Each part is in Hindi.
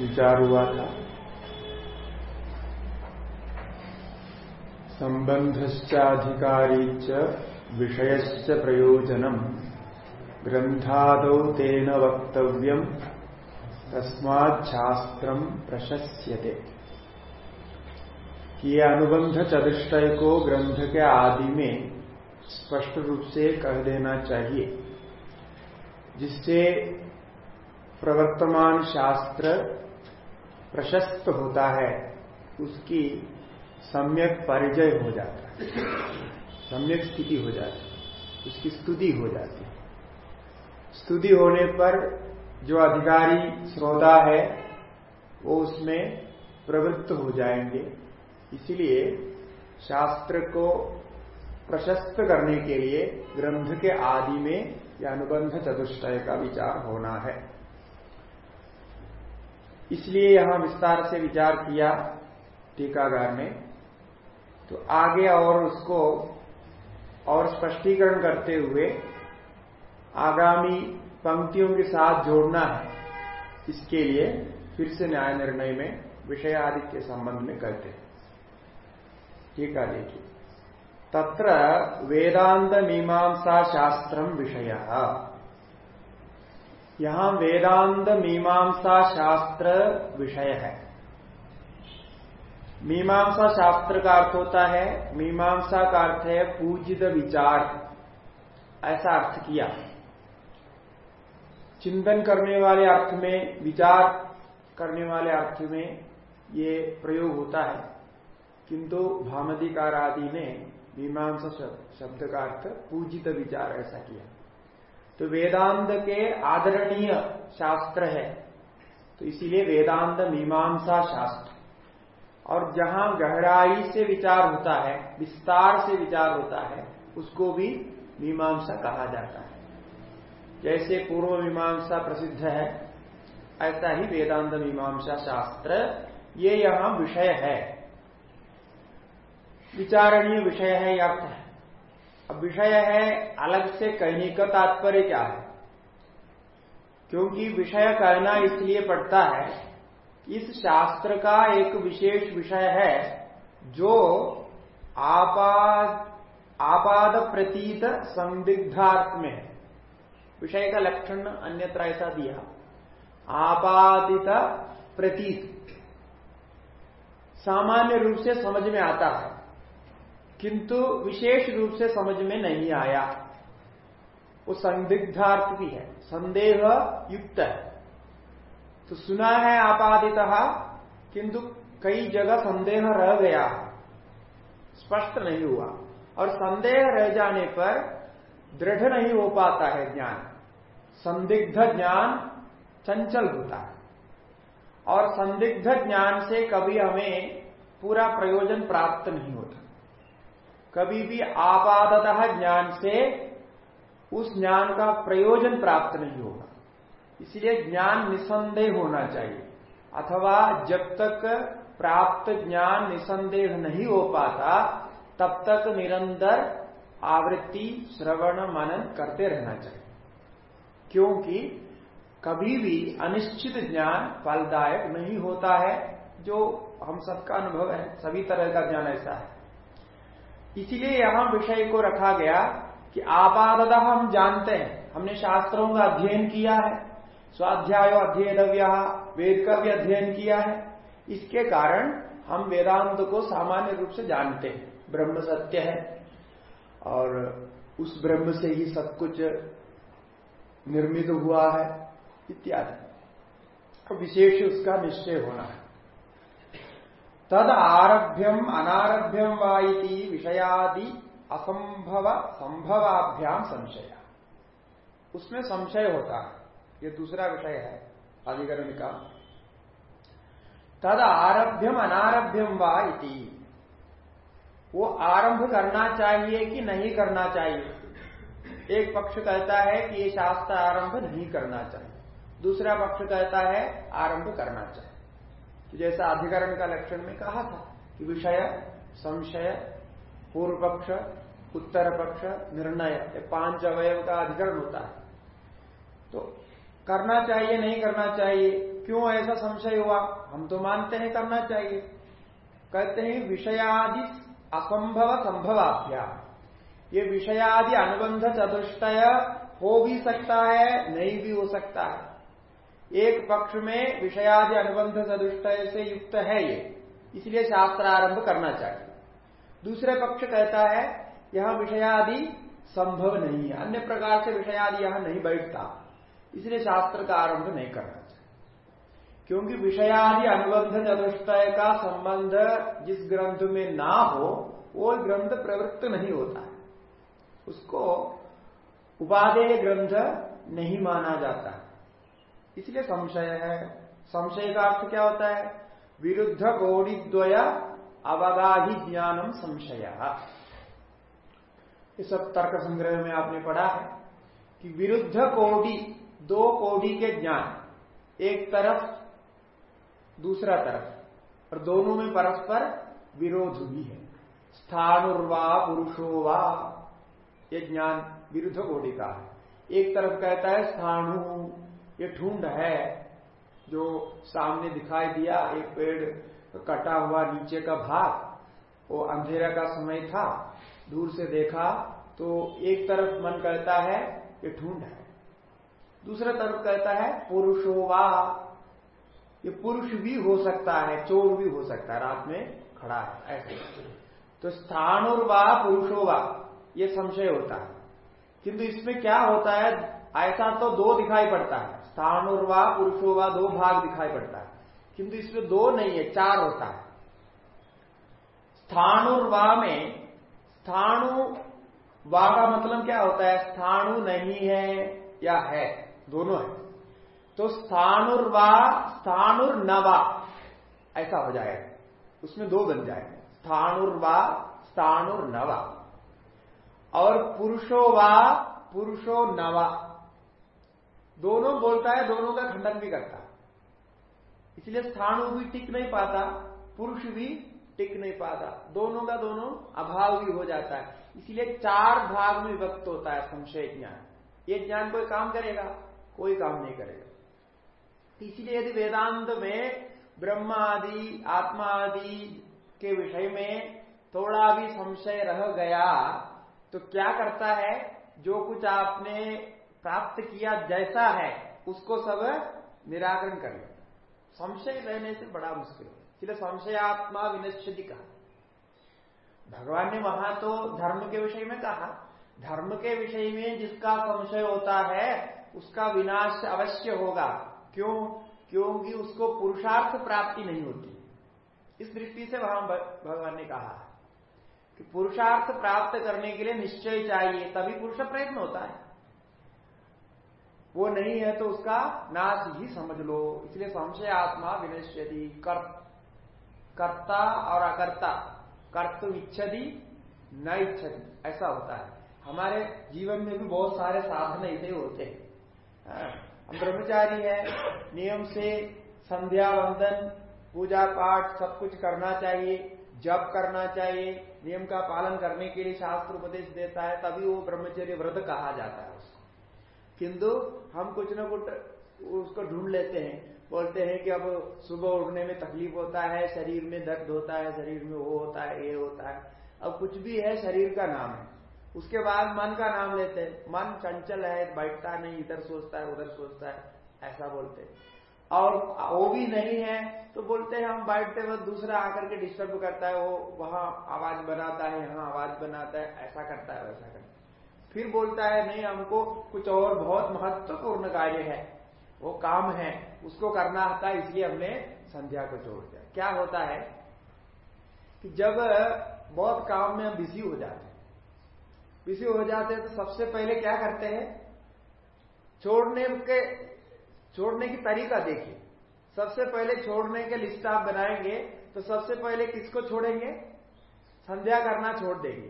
विचार हुआ था। संबंधश्चाधिकारी च विषयश्च प्रयोजनम। ग्रंथादौ तेन वक्तव्यम। तस्माच्छास्त्रम प्रशस्यते। कि यह अनुबंध चतुष्टय को ग्रंथ के आदि में स्पष्ट रूप से कह देना चाहिए। जिससे प्रवर्तमान शास्त्र प्रशस्त होता है, उसकी सम्यक परिचय हो जाता है। सम्यक स्थिति हो जाती है, उसकी स्तुति हो जाती है। स्तुति होने पर जो अधिकारी श्रोता है, वो उसमें प्रवृत्त हो जाएँगे। इसलिए शास्त्र को प्रशस्त करने के लिए ग्रंथ के आदि में या अनुबंध चतुष्टय का विचार होना है। इसलिए यहाँ विस्तार से विचार किया टीकागार ने। तो आगे और उसको और स्पष्टीकरण करते हुए आगामी पंक्तियों के साथ जोड़ना है। इसके लिए फिर से न्याय निर्णय में विषय आदि के संबंध में कहते हैं। ठीक है देखिए तत्र वेदांत मीमांसा शास्त्रम विषय यहाँ वेदांत मीमांसा शास्त्र विषय है मीमांसा शास्त्र का अर्थ होता है, मीमांसा का अर्थ है पूजित विचार। ऐसा अर्थ किया। चिंतन करने वाले अर्थ में, विचार करने वाले अर्थ में ये प्रयोग होता है। किंतु भामधिकार आदि ने मीमांसा शब्द का अर्थ पूजित विचार, ऐसा किया। तो वेदांत के आदरणीय शास्त्र है। तो इसीलिए वेदांत मीमांसा शास्त्र। और जहाँ गहराई से विचार होता है, विस्तार से विचार होता है, उसको भी मीमांसा कहा जाता है। जैसे पूर्व मीमांसा प्रसिद्ध है, ऐसा ही वेदांत मीमांसा शास्त्र ये यहाँ विषय है। विचारणीय विषय है या अर्थ है? अब विषय है अलग से कहने का तात्पर्य क्या है? क्योंकि विषय कहना इसलिए पड़ता है इस शास्त्र का एक विशेष विषय है जो आपाद आपाद प्रतीत संदिग्धार्थ में विषय का लक्षण अन्यत्र ऐसा दिया। आपादित प्रतीत। सामान्य रूप से समझ में आता है। किंतु विशेष रूप से समझ में नहीं आया। वो संदिग्धार्थ भी है, संदेह युक्त है। तो सुना है आपादित, किंतु कई जगह संदेह रह गया। स्पष्ट नहीं हुआ। और संदेह रह जाने पर दृढ़ नहीं हो पाता है ज्ञान। संदिग्ध ज्ञान चंचल होता है। और संदिग्ध ज्ञान से कभी हमें पूरा प्रयोजन प्राप्त नहीं होता। कभी भी आपादतः ज्ञान से उस ज्ञान का प्रयोजन प्राप्त नहीं होगा। इसलिए ज्ञान निसंदेह होना चाहिए। अथवा जब तक प्राप्त ज्ञान निसंदेह नहीं हो पाता, तब तक निरंतर आवृत्ति, श्रवण, मनन करते रहना चाहिए। क्योंकि कभी भी अनिश्चित ज्ञान फलदायक नहीं होता है, जो हम सबका अनुभव है, सभी तरह का ज्ञान ऐसा है। इसीलिए यहाँ विषय को रखा गया कि आपादता हम जानते हैं। हमने शास्त्रों का अध्ययन किया है, स्वाध्याय अध्ययनव्य वेद का भी अध्ययन किया है। इसके कारण हम वेदांत को सामान्य रूप से जानते हैं। ब्रह्म सत्य है और उस ब्रह्म से ही सब कुछ निर्मित हुआ है, इत्यादि। विशेष उसका निश्चय होना है। तद आरभ्यम अनारभ्यम वाइती विषयादि असंभव संभवाभ्याम संशय। उसमें संशय होता है। ये दूसरा विषय है अधिकरण का। तद आरभ्यम अनारभ्यम वा वो आरंभ करना चाहिए कि नहीं करना चाहिए? एक पक्ष कहता है कि ये शास्त्र आरंभ नहीं करना चाहिए। दूसरा पक्ष कहता है आरंभ करना चाहिए। तो जैसा अधिकरण का लक्षण में कहा था कि विषय, संशय, पूर्व पक्ष, उत्तर पक्ष, निर्णय, ये पाँच अवयव का अधिकरण होता है। तो करना चाहिए, नहीं करना चाहिए, क्यों ऐसा संशय हुआ? हम तो मानते हैं करना चाहिए। कहते हैं विषयादि असंभव संभवाभ्या। ये विषयादि अनुबंध चतुष्टय हो भी सकता है, नहीं भी हो सकता है। एक पक्ष में विषयादि अनुबंध सदुष्टय से युक्त है ये। इसलिए शास्त्र आरंभ करना चाहिए। दूसरे पक्ष कहता है, यह विषयादि संभव नहीं है। अन्य प्रकार से विषयादि यहाँ नहीं बैठता। इसलिए शास्त्र का आरंभ नहीं करना चाहिए। क्योंकि विषयादि अनुबंध चतुष्टय का संबंध जिस ग्रंथ में ना हो, वो ग्रंथ प्रवृत्त नहीं होता है। उसको उपादेय ग्रंथ नहीं माना जाता है। इसलिए संशय है। संशय का अर्थ क्या होता है? विरुद्ध द्वय अवगाही ज्ञानम संशय। ये सब तर्क संग्रह में आपने पढ़ा है कि विरुद्ध कोटि, दो कोटि के ज्ञान, एक तरफ़, दूसरा तरफ़, और दोनों में परस्पर विरोध भी है। स्थानुर्वा, पुरुषो वा, ये ज्ञान विरुद्ध कोटि का है। एक तरफ़ कहता है स्थाणु ये ठूंड है, जो सामने दिखाई दिया, एक पेड़ कटा हुआ नीचे का भाग, वो अंधेरा का समय था, दूर से देखा तो एक तरफ़ मन कहता है, ये ठूंड है। दूसरा तरफ़ कहता है पुरुषोवा ये पुरुष भी हो सकता है, चोर भी हो सकता है, रात में खड़ा है, ऐसे। तो स्थान स्थानुर्वा पुरुषोवा ये संशय होता है। किंतु इसमें क्या होता है, ऐसा तो दो दिखाई पड़ता है। स्थानुर्वा पुरुषोवा दो भाग दिखाई पड़ता है। किंतु इसमें दो नहीं है, चार होता है। स्थानुर्वा में स्थाणु वा का मतलब क्या होता है? स्थाणु नहीं है या है, दोनों है। तो स्थानुर्वा स्थानुर्नवा ऐसा हो जाएगा। उसमें दो बन जाएगा। स्थानुर्वा स्थानुर्नवा और पुरुषो वा, पुरुषो नवा दोनों बोलता है, दोनों का खंडन भी करता। इसलिए स्थानु भी टिक नहीं पाता, पुरुष भी टिक नहीं पाता। दोनों का दोनों अभाव भी हो जाता है। इसलिए चार भाग में विभक्त होता है संशय ज्ञान। ये ज्ञान कोई काम करेगा? कोई काम नहीं करेगा। इसलिए यदि वेदांत में ब्रह्म आदि, आत्मा आदि के विषय में थोड़ा भी संशय रह गया तो क्या करता है? जो कुछ आपने प्राप्त किया जैसा है, उसको सब निराकरण कर लेता संशय रहने से बड़ा मुश्किल है। इसलिए संशयात्मा विनश्यति कहा। भगवान ने वहाँ तो धर्म के विषय में कहा। धर्म के विषय में जिसका संशय होता है, उसका विनाश अवश्य होगा। क्यों? क्योंकि उसको पुरुषार्थ प्राप्ति नहीं होती। इस दृष्टि से वहाँ भगवान ने कहा कि पुरुषार्थ प्राप्त करने के लिए निश्चय चाहिए, तभी पुरुष प्रयत्न होता है। वो नहीं है तो उसका नाश ही समझ लो। इसलिए संशय आत्मा विनश्यति कर, कर्ता और अकर्ता। कर्तु इच्छति न इच्छति। ऐसा होता है। हमारे जीवन में भी बहुत सारे साधन ऐसे होते हैं। हाँ, हम ब्रह्मचारी है नियम से संध्या वंदन पूजा पाठ सब कुछ करना चाहिए जप करना चाहिए। नियम का पालन करने के लिए शास्त्र उपदेश देता है तभी वो ब्रह्मचर्य व्रत कहा जाता है उसको। किंतु हम कुछ न कुछ उसको ढूंढ लेते हैं। बोलते हैं कि अब सुबह उठने में तकलीफ़ होता है, शरीर में दर्द होता है, शरीर में वो होता है, ये होता है। अब कुछ भी है, शरीर का नाम है। उसके बाद मन का नाम लेते हैं। मन चंचल है, बैठता नहीं, इधर सोचता है, उधर सोचता है, ऐसा बोलते हैं। और वो भी नहीं है तो बोलते हैं हम बैठते वक्त दूसरा आकर के डिस्टर्ब करता है, वो वहाँ आवाज़ बनाता है, यहाँ आवाज़ बनाता है, ऐसा करता है, वैसा करता है। फिर बोलता है, नहीं, हमको कुछ और बहुत महत्वपूर्ण कार्य है। वो काम है, उसको करना था इसलिए हमने संध्या को छोड़ दिया। क्या होता है कि जब बहुत काम में हम बिज़ी हो जाते हैं बिज़ी हो जाते हैं तो सबसे पहले क्या करते हैं? छोड़ने के, छोड़ने की तरीका देखिए। सबसे पहले छोड़ने के लिस्ट आप बनाएँगे तो सबसे पहले किसको छोड़ेंगे? संध्या करना छोड़ देंगे।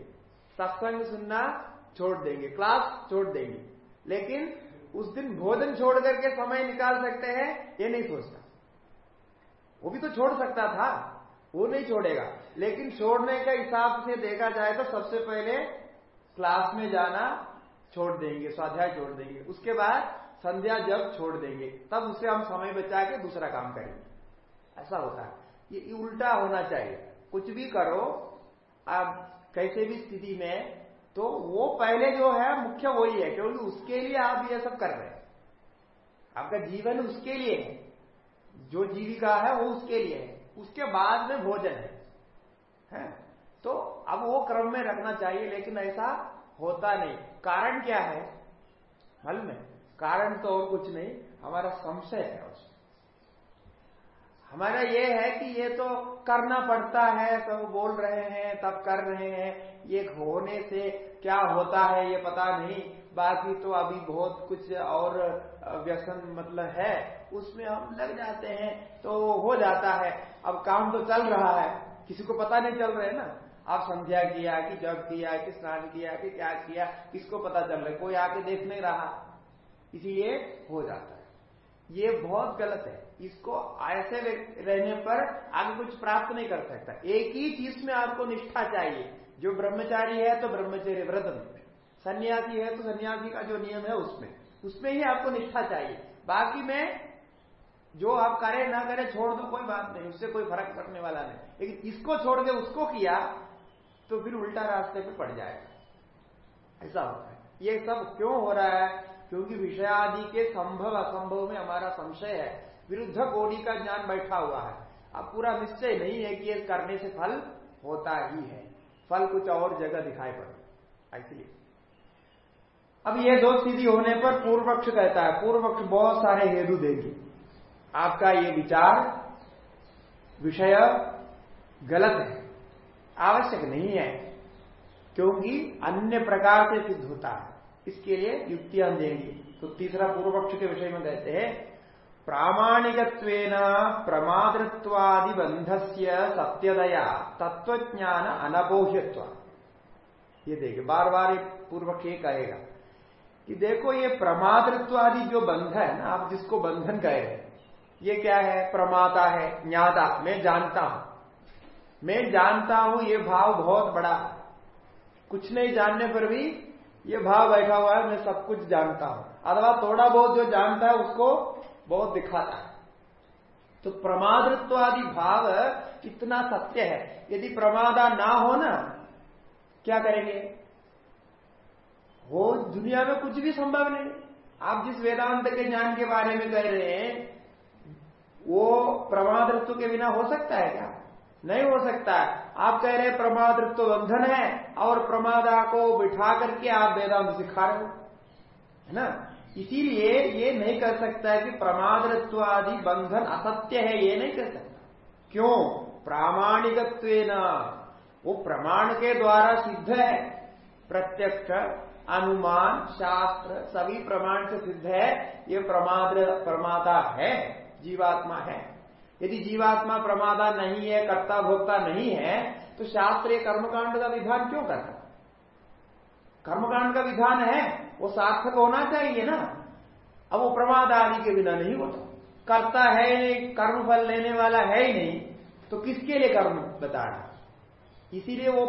सत्संग सुनना छोड़ देंगे क्लास छोड़ देंगे। लेकिन उस दिन भोजन छोड़ करके समय निकाल सकते हैं, ये नहीं सोचता। वो भी तो छोड़ सकता था, वो नहीं छोड़ेगा। लेकिन छोड़ने का हिसाब से देखा जाए तो सबसे पहले क्लास में जाना छोड़ देंगे, स्वाध्याय छोड़ देंगे। उसके बाद संध्या जब छोड़ देंगे, तब उसे हम समय बचा के दूसरा काम करेंगे। ऐसा होता है। ये उल्टा होना चाहिए। कुछ भी करो, आप कैसे भी स्थिति में तो वो पहले जो है मुख्य वही है क्योंकि उसके लिए आप ये सब कर रहे हैं। आपका जीवन उसके लिए है। जो जीविका है वो उसके लिए है। उसके बाद में भोजन है, है? तो अब वो क्रम में रखना चाहिए लेकिन ऐसा होता नहीं। कारण क्या है? हल में। कारण तो और कुछ नहीं। हमारा संशय है उसमें। हमारा ये है कि ये तो करना पड़ता है सब बोल रहे हैं, तब कर रहे हैं। ये होने से क्या होता है, ये पता नहीं। बाकी तो अभी बहुत कुछ और व्यसन मतलब है, उसमें हम लग जाते हैं तो हो जाता है। अब काम तो चल रहा है, किसी को पता नहीं चल रहे ना। आप संध्या किया, कि जब किया, कि स्नान किया, कि क्या किया, किसको पता चल रहा है? कोई आके देख नहीं रहा। इसीलिए हो जाता है। ये बहुत गलत है। इसको ऐसे रहने पर आगे कुछ प्राप्त नहीं कर सकता। एक ही चीज़ में आपको निष्ठा चाहिए। जो ब्रह्मचारी है तो ब्रह्मचर्य व्रत सन्यासी है तो सन्यासी का जो नियम है उसमें। उसमें ही आपको निष्ठा चाहिए। बाकी में जो आप करें, ना करें, छोड़ दो, कोई बात नहीं। उससे कोई फ़र्क पड़ने वाला नहीं। लेकिन इसको छोड़ के उसको किया तो फिर उल्टा रास्ते पे पड़ जाएगा। ऐसा होता है। ये सब क्यों हो रहा है? क्योंकि विषय आदि के संभव असंभव में हमारा संशय है। विरुद्ध कोटि का ज्ञान बैठा हुआ है। अब पूरा निश्चय नहीं है कि ये करने से फल होता ही है। फल कुछ और जगह दिखाई पड़े इसलिए। अब ये दो स्थिति होने पर पूर्व पक्ष कहता है, पूर्व पक्ष बहुत सारे हेतु देगी। आपका ये विचार, विषय गलत है, आवश्यक नहीं है, क्योंकि अन्य प्रकार से सिद्ध होता है। इसके लिए युक्तियाँ देंगी। तो तीसरा पूर्व पक्ष के विषय में कहते हैं प्रामाणिक प्रमातृत्वादि बंधस्य सत्यदया तत्वज्ञान अनबोह्यत्व। ये देखिए बार बार पूर्व के कहेगा कि देखो ये प्रमातृत्व आदि जो बंध है ना, आप जिसको बंधन कह, ये क्या है? प्रमाता है, ज्ञाता, मैं जानता हूँ। मैं जानता हूँ, ये भाव बहुत बड़ा कुछ नहीं जानने पर भी ये भाव बैठा हुआ है, मैं सब कुछ जानता हूँ। अथवा थोड़ा बहुत जो जानता है, उसको बहुत दिखाता है। तो प्रमादत्वादि भाव कितना सत्य है। यदि प्रमादा ना हो ना, क्या करेंगे? वो दुनिया में कुछ भी संभव नहीं। आप जिस वेदांत के ज्ञान के बारे में कह रहे हैं, वो प्रमादृत्व के बिना हो सकता है क्या? नहीं हो सकता। आप कह रहे हैं प्रमादृत्व बंधन है और प्रमादा को बिठा करके आप वेदांत सिखा रहे हो। है ना? इसीलिए ये नहीं कर सकता है कि प्रमादृत्व आदि बंधन असत्य है, ये नहीं कर सकता। क्यों? प्रामाणिकत्व वो प्रमाण के द्वारा सिद्ध है। प्रत्यक्ष, अनुमान, शास्त्र, सभी प्रमाण से सिद्ध है। ये प्रमाद, प्रमादा है, जीवात्मा है। यदि जीवात्मा प्रमादा नहीं है कर्ता भोक्ता नहीं है तो शास्त्रीय कर्मकांड का विधान क्यों करता कर्मकांड का विधान है। वो सार्थक होना चाहिए ना। अब वो प्रमाद आदि के बिना नहीं होता। करता है नहीं, कर्म फल लेने वाला है ही नहीं तो किसके लिए कर्म बता रहा इसीलिए वो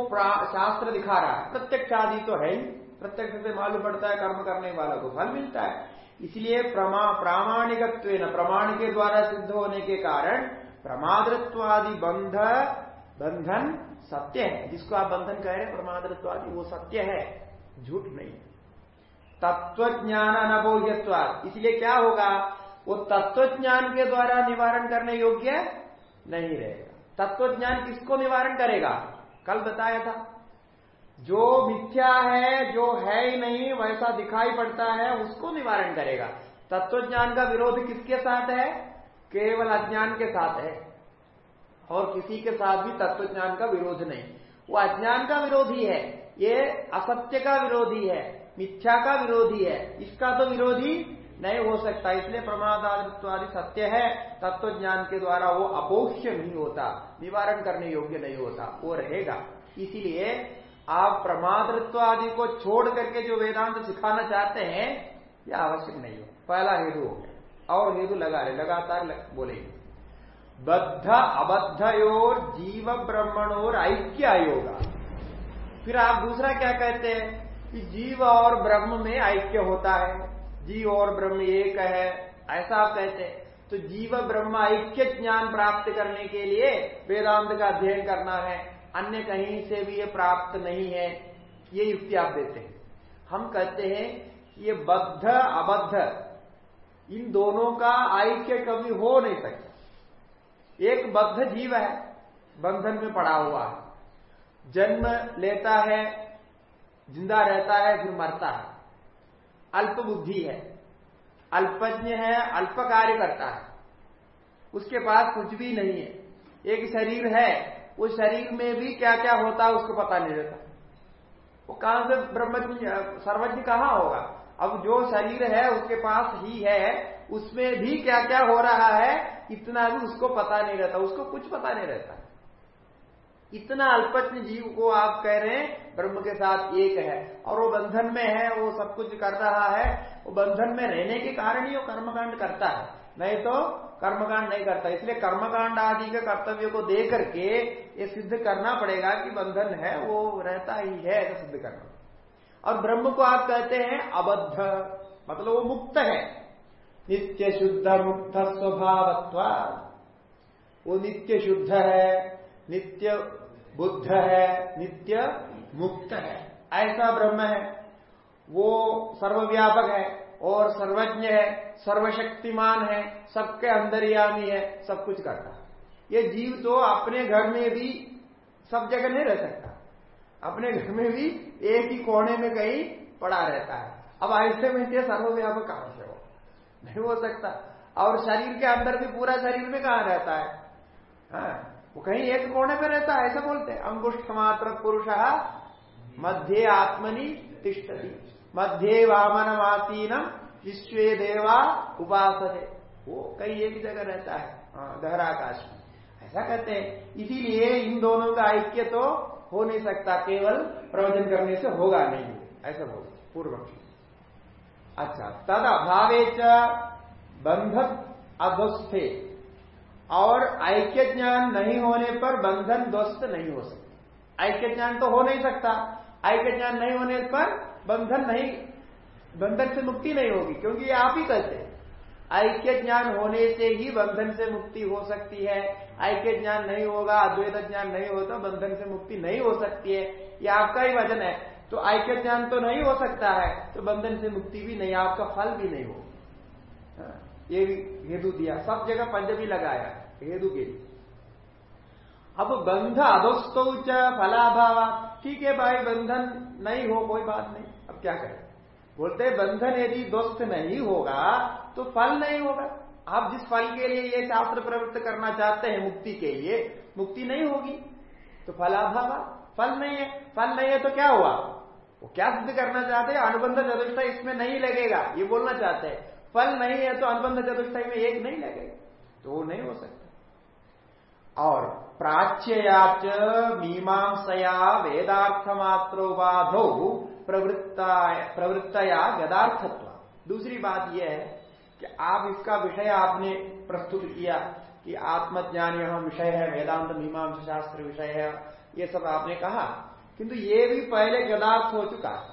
शास्त्र दिखा रहा है। प्रत्यक्ष आदि तो है ही। प्रत्यक्ष से मालूम पड़ता है कर्म करने वाला को फल मिलता है। इसलिए प्रमा प्रामाणिकत्व प्रमाण के द्वारा सिद्ध होने के कारण प्रमादत्वादि बंध, बंधन सत्य है। जिसको आप बंधन कह रहे हैं, प्रमादत्वादि, वो सत्य है। झूठ नहीं तत्व ज्ञान अनबोह्यत्वाद इसलिए क्या होगा? वो तत्व ज्ञान के द्वारा निवारण करने योग्य नहीं रहेगा। तत्व ज्ञान किसको निवारण करेगा? कल बताया था। जो मिथ्या है, जो है ही नहीं, वैसा दिखाई पड़ता है, उसको निवारण करेगा। तत्व ज्ञान का विरोध किसके साथ है? केवल अज्ञान के साथ है। और किसी के साथ भी तत्व ज्ञान का विरोध नहीं। वो अज्ञान का विरोधी है, ये असत्य का विरोधी है। मिथ्या का विरोधी है। इसका तो विरोधी नहीं हो सकता। इसलिए प्रमादादित्वादि सत्य है। तत्व ज्ञान के द्वारा वो अपोष्य नहीं होता। निवारण करने योग्य नहीं होता। वो रहेगा। इसीलिए आप प्रमादृत्व आदि को छोड़ करके जो वेदांत सिखाना चाहते हैं यह आवश्यक नहीं हो। पहला हेतु हो गया। और हेतु लगा रहे। लगातार लग, बोलेंगे। बद्ध अबद्धयोर जीव ब्रह्मणोर ऐक्य आयोगा फिर आप दूसरा क्या कहते हैं? कि जीव और ब्रह्म में ऐक्य होता है। जीव और ब्रह्म एक है, ऐसा आप कहते हैं। तो जीव ब्रह्म ऐक्य ज्ञान प्राप्त करने के लिए वेदांत का अध्ययन करना है। अन्य कहीं से भी ये प्राप्त नहीं है, ये युक्ति आप देते हैं। हम कहते हैं ये बद्ध, अबद्ध, इन दोनों का ऐक्य कभी हो नहीं सकता। एक बद्ध जीव है, बंधन में पड़ा हुआ है। जन्म लेता है ज़िंदा रहता है, फिर मरता है। अल्प बुद्धि है। अल्पज्ञ है, अल्प कार्य करता है। उसके पास कुछ भी नहीं है। एक शरीर है उस शरीर में भी क्या क्या होता है, उसको पता नहीं रहता। वो कहाँ से ब्रह्मज्ञ, सर्वज्ञ कहाँ होगा? अब जो शरीर है, उसके पास ही है, उसमें भी क्या क्या हो रहा है, इतना भी उसको पता नहीं रहता। उसको कुछ पता नहीं रहता। इतना अल्पज्ञ जीव को आप कह रहे हैं, ब्रह्म के साथ एक है। और वो बंधन में है, वो सब कुछ कर रहा है, वो बंधन में रहने के कारण ही वो कर्मकांड करता है। नहीं तो कर्मकांड नहीं करता। इसलिए कर्मकांड आदि के कर्तव्य को दे करके ये सिद्ध करना पड़ेगा कि बंधन है, वो रहता ही है, ऐसा सिद्ध करना। और ब्रह्म को आप कहते हैं अबद्ध मतलब वो मुक्त है। नित्य शुद्ध मुक्त स्वभावत्व वो नित्य शुद्ध है, नित्य बुद्ध है नित्य मुक्त है। ऐसा ब्रह्म है। वो सर्वव्यापक है और सर्वज्ञ है सर्वशक्तिमान है सबके अंदर अंदरयामी है सब कुछ करता है। ये जीव तो अपने घर में भी सब जगह नहीं रह सकता। अपने घर में भी एक ही कोने में कहीं पड़ा रहता है। अब ऐसे में ये सर्वव्यापक कहाँ से हो। नहीं हो सकता। और शरीर के अंदर भी पूरा शरीर में कहा रहता है? हाँ, वो कहीं एक कोने में रहता है ऐसा बोलते हैं। अंगुष्ठ मात्र पुरुष मध्य आत्मनि तिष्ठती। मध्य वामन विश्व देवा उपासने वो कहीं एक जगह रहता है हाँ, गहराकाश। में ऐसा कहते हैं। इसीलिए इन दोनों का ऐक्य तो हो नहीं सकता केवल प्रवचन करने से होगा नहीं। ऐसा बोल पूर्व अच्छा तद अभावे बंध अध्वस्थे और ऐक्य ज्ञान नहीं होने पर बंधन ध्वस्त नहीं हो सकता। ऐक्य ज्ञान तो हो नहीं सकता। ऐक्य ज्ञान नहीं होने पर बंधन नहीं बंधन से मुक्ति नहीं होगी क्योंकि ये आप ही कहते हैं। ऐक्य ज्ञान होने से ही बंधन से मुक्ति हो सकती है। ऐक्य ज्ञान नहीं होगा अद्वैत ज्ञान नहीं होता बंधन से मुक्ति नहीं हो सकती है। ये आपका ही वज़न है। तो ऐक्य ज्ञान तो नहीं हो सकता है तो बंधन से मुक्ति भी नहीं आपका फल भी नहीं हो हाँ, ये भी हेतु दिया। सब जगह पंजबी लगाया। हेतु के लिए अब बंध अधोस्तो फलाभाव ठीक है, भाई, बंधन नहीं हो, कोई बात नहीं। अब क्या करें? बोलते बंधन यदि दोस्त नहीं होगा तो फल नहीं होगा। आप जिस फल के लिए ये शास्त्र प्रवृत्त करना चाहते हैं, मुक्ति के लिए, मुक्ति नहीं होगी। तो फलाभाव, फल नहीं है। फल नहीं है तो क्या हुआ? वो क्या सिद्ध करना चाहते हैं? अनुबंध चतुष्टय इसमें नहीं लगेगा। ये बोलना चाहते हैं, फल नहीं है तो अनुबंध चतुष्टय में एक नहीं लगेगा। तो वो नहीं हो सकता। और प्राच्ययाच मीमांसया वेदार्थ मात्रोपाधो प्रवृत्ता प्रवृत्तया गदार्थत्व दूसरी बात यह है कि आप इसका विषय आपने प्रस्तुत किया कि आत्मज्ञान यह विषय है, वेदांत मीमांस शास्त्र विषय है, ये सब आपने कहा। किंतु ये भी पहले गदार्थ हो चुका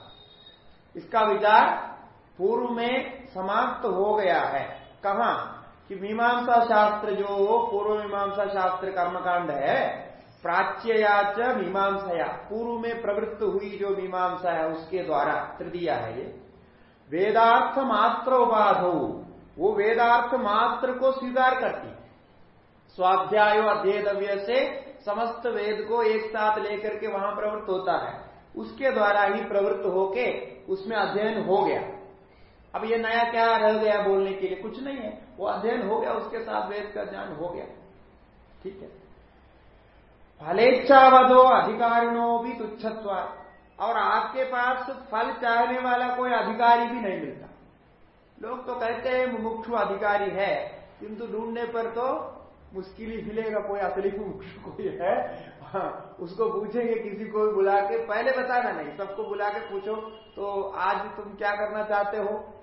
इसका विचार पूर्व में समाप्त हो गया है। कहा? कि मीमांसा शास्त्र जो पूर्व मीमांसा शास्त्र कर्मकांड है प्राच्ययाच मीमांसा पूर्व में प्रवृत्त हुई जो मीमांसा है, उसके द्वारा तृतीया है ये। वेदार्थ मात्र उपाधो। वो वेदार्थ मात्र को स्वीकार करती स्वाध्याय अध्येतव्य से समस्त वेद को एक साथ लेकर के वहाँ प्रवृत्त होता है। उसके द्वारा ही प्रवृत्त होके उसमें अध्ययन हो गया। अब ये नया क्या रह गया बोलने के लिए? कुछ नहीं है। वो अध्ययन हो गया उसके साथ वेद का ज्ञान हो गया। ठीक है? फलेच्छावधो अधिकारिणों भी तुच्छत्व। और आपके पास फल चाहने वाला कोई अधिकारी भी नहीं मिलता। लोग तो कहते हैं मुमुक्षु अधिकारी है। किंतु ढूँढने पर तो मुश्किल ही मिलेगा कोई असली कोई है। हाँ, उसको पूछेंगे किसी को बुला के पहले बताना नहीं सबको बुला के पूछो तो आज तुम क्या करना चाहते हो?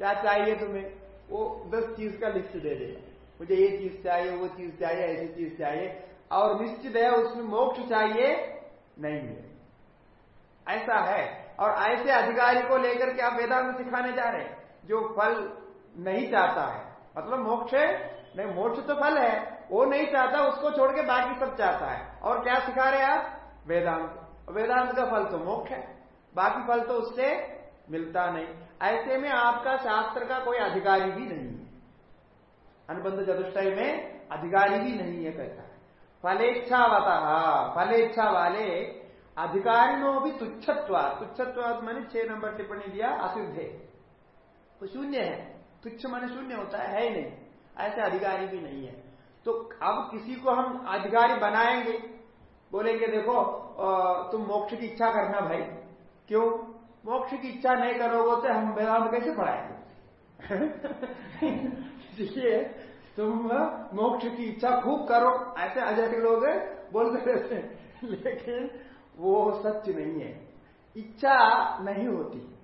क्या चाहिए तुम्हें? वो दस चीज़ का लिस्ट दे देगा मुझे ये चीज़ चाहिए, वो चीज़ चाहिए, ऐसी चीज़ चाहिए। और निश्चित है उसमें मोक्ष चाहिए नहीं है। ऐसा है। और ऐसे अधिकारी को लेकर के आप वेदांत सिखाने जा रहे हैं, जो फल नहीं चाहता है। मतलब मोक्ष है? नहीं, मोक्ष तो फल है। वो नहीं चाहता, उसको छोड़ के बाकी सब चाहता है। और क्या सिखा रहे आप? वेदांत। वेदांत का फल तो मोक्ष है। बाकी फल तो उससे मिलता नहीं। ऐसे में आपका शास्त्र का कोई अधिकारी भी नहीं है। अनुबंध चतुष्टय में अधिकारी भी नहीं है कहता है। फलेच्छावता फलेच्छा वाले अधिकारियों भी तुच्छत्व तुच्छत्व मैंने छह नंबर टिप्पणी दिया है। वो शून्य है। तुच्छ माने शून्य होता है, है नहीं। ऐसे अधिकारी भी नहीं है। तो अब किसी को हम अधिकारी बनाएँगे बोलेंगे देखो तुम मोक्ष की इच्छा करना भाई। क्यों? मोक्ष की इच्छा नहीं करोगे तो हम वेदांत कैसे पढ़ाएँगे? इसलिए तुम मोक्ष की इच्छा खूब करो। ऐसे अजय लोग बोलते रहते हैं। लेकिन वो सच नहीं है। इच्छा नहीं होती।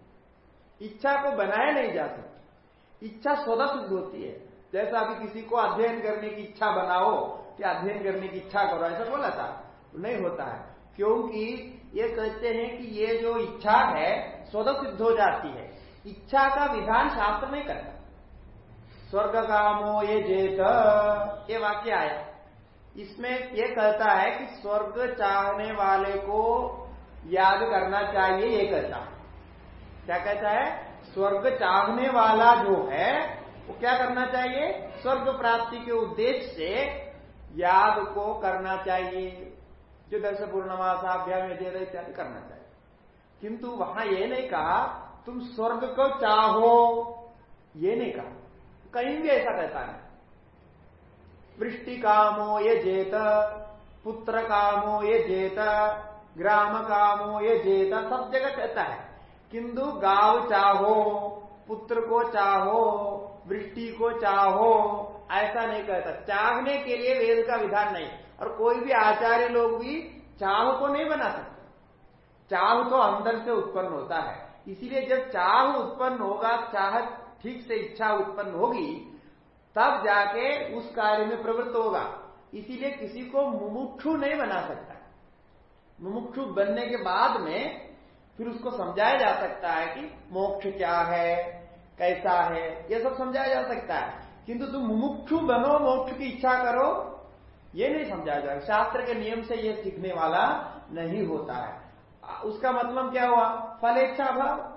इच्छा को बनाया नहीं जा सकती। इच्छा स्वतः सिद्ध होती है। जैसा अभी किसी को अध्ययन करने की इच्छा बनाओ कि अध्ययन करने की इच्छा करो, ऐसा बोला था। नहीं होता है। क्योंकि ये कहते हैं कि ये जो इच्छा है, स्वतः सिद्ध हो जाती है। इच्छा का विधान शास्त्र में करता स्वर्ग कामो ये जेत, ये वाक्य आया। इसमें ये कहता है कि स्वर्ग चाहने वाले को याद करना चाहिए, ये कहता क्या कहता है? स्वर्ग चाहने वाला जो है, वो क्या करना चाहिए? स्वर्ग प्राप्ति के उद्देश्य से याद को करना चाहिए। जो दर्श पूर्णमासाभ्याम इत्यादि करना चाहिए। किंतु वहाँ ये नहीं कहा, तुम स्वर्ग को चाहो। ये नहीं कहा। कहीं भी ऐसा कहता है। वृष्टि कामो ये जेत पुत्र कामो ये जेत ग्राम कामो ये जेत, सब जगह कहता है। किंतु गाँव चाहो, पुत्र को चाहो, वृष्टि को चाहो, ऐसा नहीं कहता। चाहने के लिए वेद का विधान नहीं। और कोई भी आचार्य लोग भी चाह को नहीं बना सकते। चाह तो अंदर से उत्पन्न होता है। इसीलिए जब चाह उत्पन्न होगा, चाह ठीक से इच्छा उत्पन्न होगी, तब जाके उस कार्य में प्रवृत्त होगा। इसीलिए किसी को मुमुक्षु नहीं बना सकता। मुमुक्षु बनने के बाद में फिर उसको समझाया जा सकता है कि मोक्ष क्या है, कैसा है यह सब समझाया जा सकता है। किंतु तुम मुमुक्षु बनो, मोक्ष की इच्छा करो ये नहीं समझाया जाएगा। शास्त्र के नियम से ये सीखने वाला नहीं होता है। उसका मतलब क्या हुआ? फलेच्छा भाव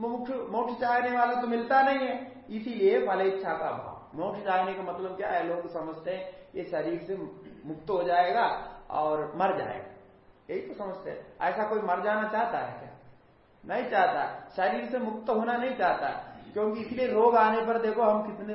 मोक्ष चाहने वाला तो मिलता नहीं है, इसीलिए फलेच्छा का भाव मोक्ष चाहने का मतलब क्या है? लोग समझते हैं, ये शरीर से मुक्त हो जाएगा और मर जाएगा। यही तो समझते हैं। ऐसा कोई मर जाना चाहता है क्या? नहीं चाहता। शरीर से मुक्त होना नहीं चाहता, क्योंकि इसलिए रोग आने पर देखो हम कितने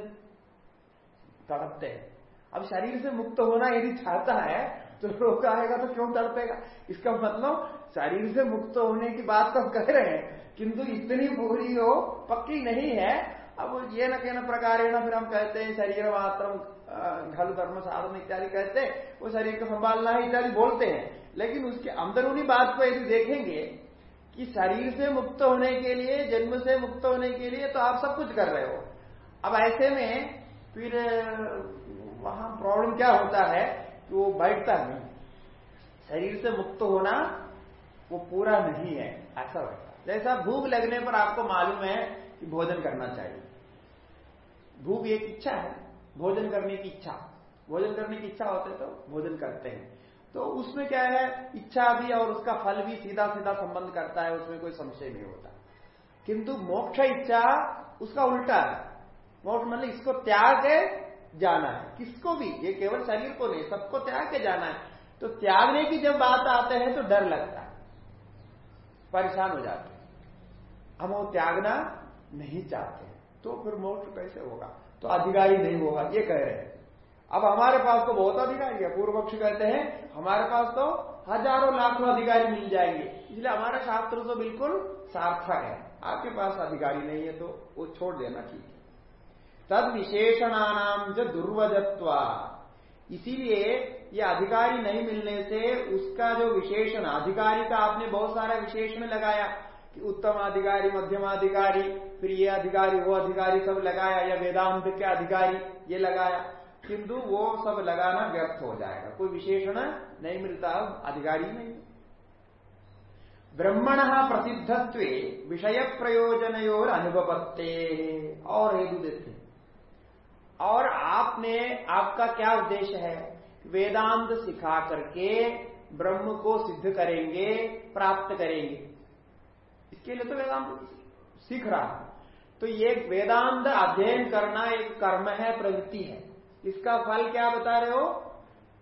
तड़पते हैं। अब शरीर से मुक्त होना यदि चाहता है तो रोग आएगा तो क्यों तड़पेगा इसका मतलब शरीर से मुक्त होने की बात तो कह रहे हैं, किंतु इतनी पूरी हो, पक्की नहीं है। अब ये न कहना प्रकार ना फिर हम कहते हैं, शरीर मात्र घल धर्म साधन इत्यादि कहते हैं, वो शरीर को संभालना है इत्यादि बोलते हैं। लेकिन उसके अंदरूनी बात को यदि देखेंगे, कि शरीर से मुक्त होने के लिए, जन्म से मुक्त होने के लिए तो आप सब कुछ कर रहे हो। अब ऐसे में फिर वहाँ प्रॉब्लम क्या होता है कि वो बैठता नहीं। शरीर से मुक्त होना वो पूरा नहीं है, ऐसा बैठता जैसा भूख लगने पर आपको मालूम है कि भोजन करना चाहिए। भूख एक इच्छा है, भोजन करने की इच्छा। भोजन करने की इच्छा होते तो भोजन करते हैं। तो उसमें क्या है, इच्छा भी और उसका फल भी सीधा सीधा संबंध करता है, उसमें कोई संशय नहीं होता। किंतु मोक्ष इच्छा, उसका उल्टा है। मोक्ष मतलब इसको त्याग के जाना है। किसको भी, ये केवल शरीर को नहीं, सबको त्याग के जाना है। तो त्यागने की जब बात आते हैं तो डर लगता है। परेशान हो जाते हैं। हम वो त्यागना नहीं चाहते तो फिर मोक्ष कैसे होगा? तो अधिकारी नहीं होगा, ये कह रहे हैं। अब हमारे पास तो बहुत अधिकारी है। पूर्व पक्ष कहते हैं, हमारे पास तो हज़ारों, लाखों अधिकारी मिल जाएँगे। इसलिए हमारा शास्त्र तो बिल्कुल सार्थक है। आपके पास अधिकारी नहीं है तो वो छोड़ देना ठीक है। तद विशेषणानाम जो दुर्वजत्व इसीलिए ये अधिकारी नहीं मिलने से उसका जो विशेषण, अधिकारी का आपने बहुत सारा विशेषण लगाया कि उत्तम अधिकारी, मध्यम अधिकारी, फिर ये अधिकारी, वो अधिकारी सब लगाया या वेदांत के अधिकारी ये लगाया, किंतु वो सब लगाना व्यर्थ हो जाएगा। कोई विशेषण नहीं मिलता, अधिकारी नहीं। ब्रह्मण प्रसिद्धत्व विषय प्रयोजन और अनुभवत्ते और हेतु देते और आपने आपका क्या उद्देश्य है? वेदांत सिखा करके ब्रह्म को सिद्ध करेंगे, प्राप्त करेंगे। इसके लिए तो वेदांत सीख रहा है। तो ये वेदांत अध्ययन करना एक कर्म है, प्रवृत्ति है। इसका फल क्या बता रहे हो?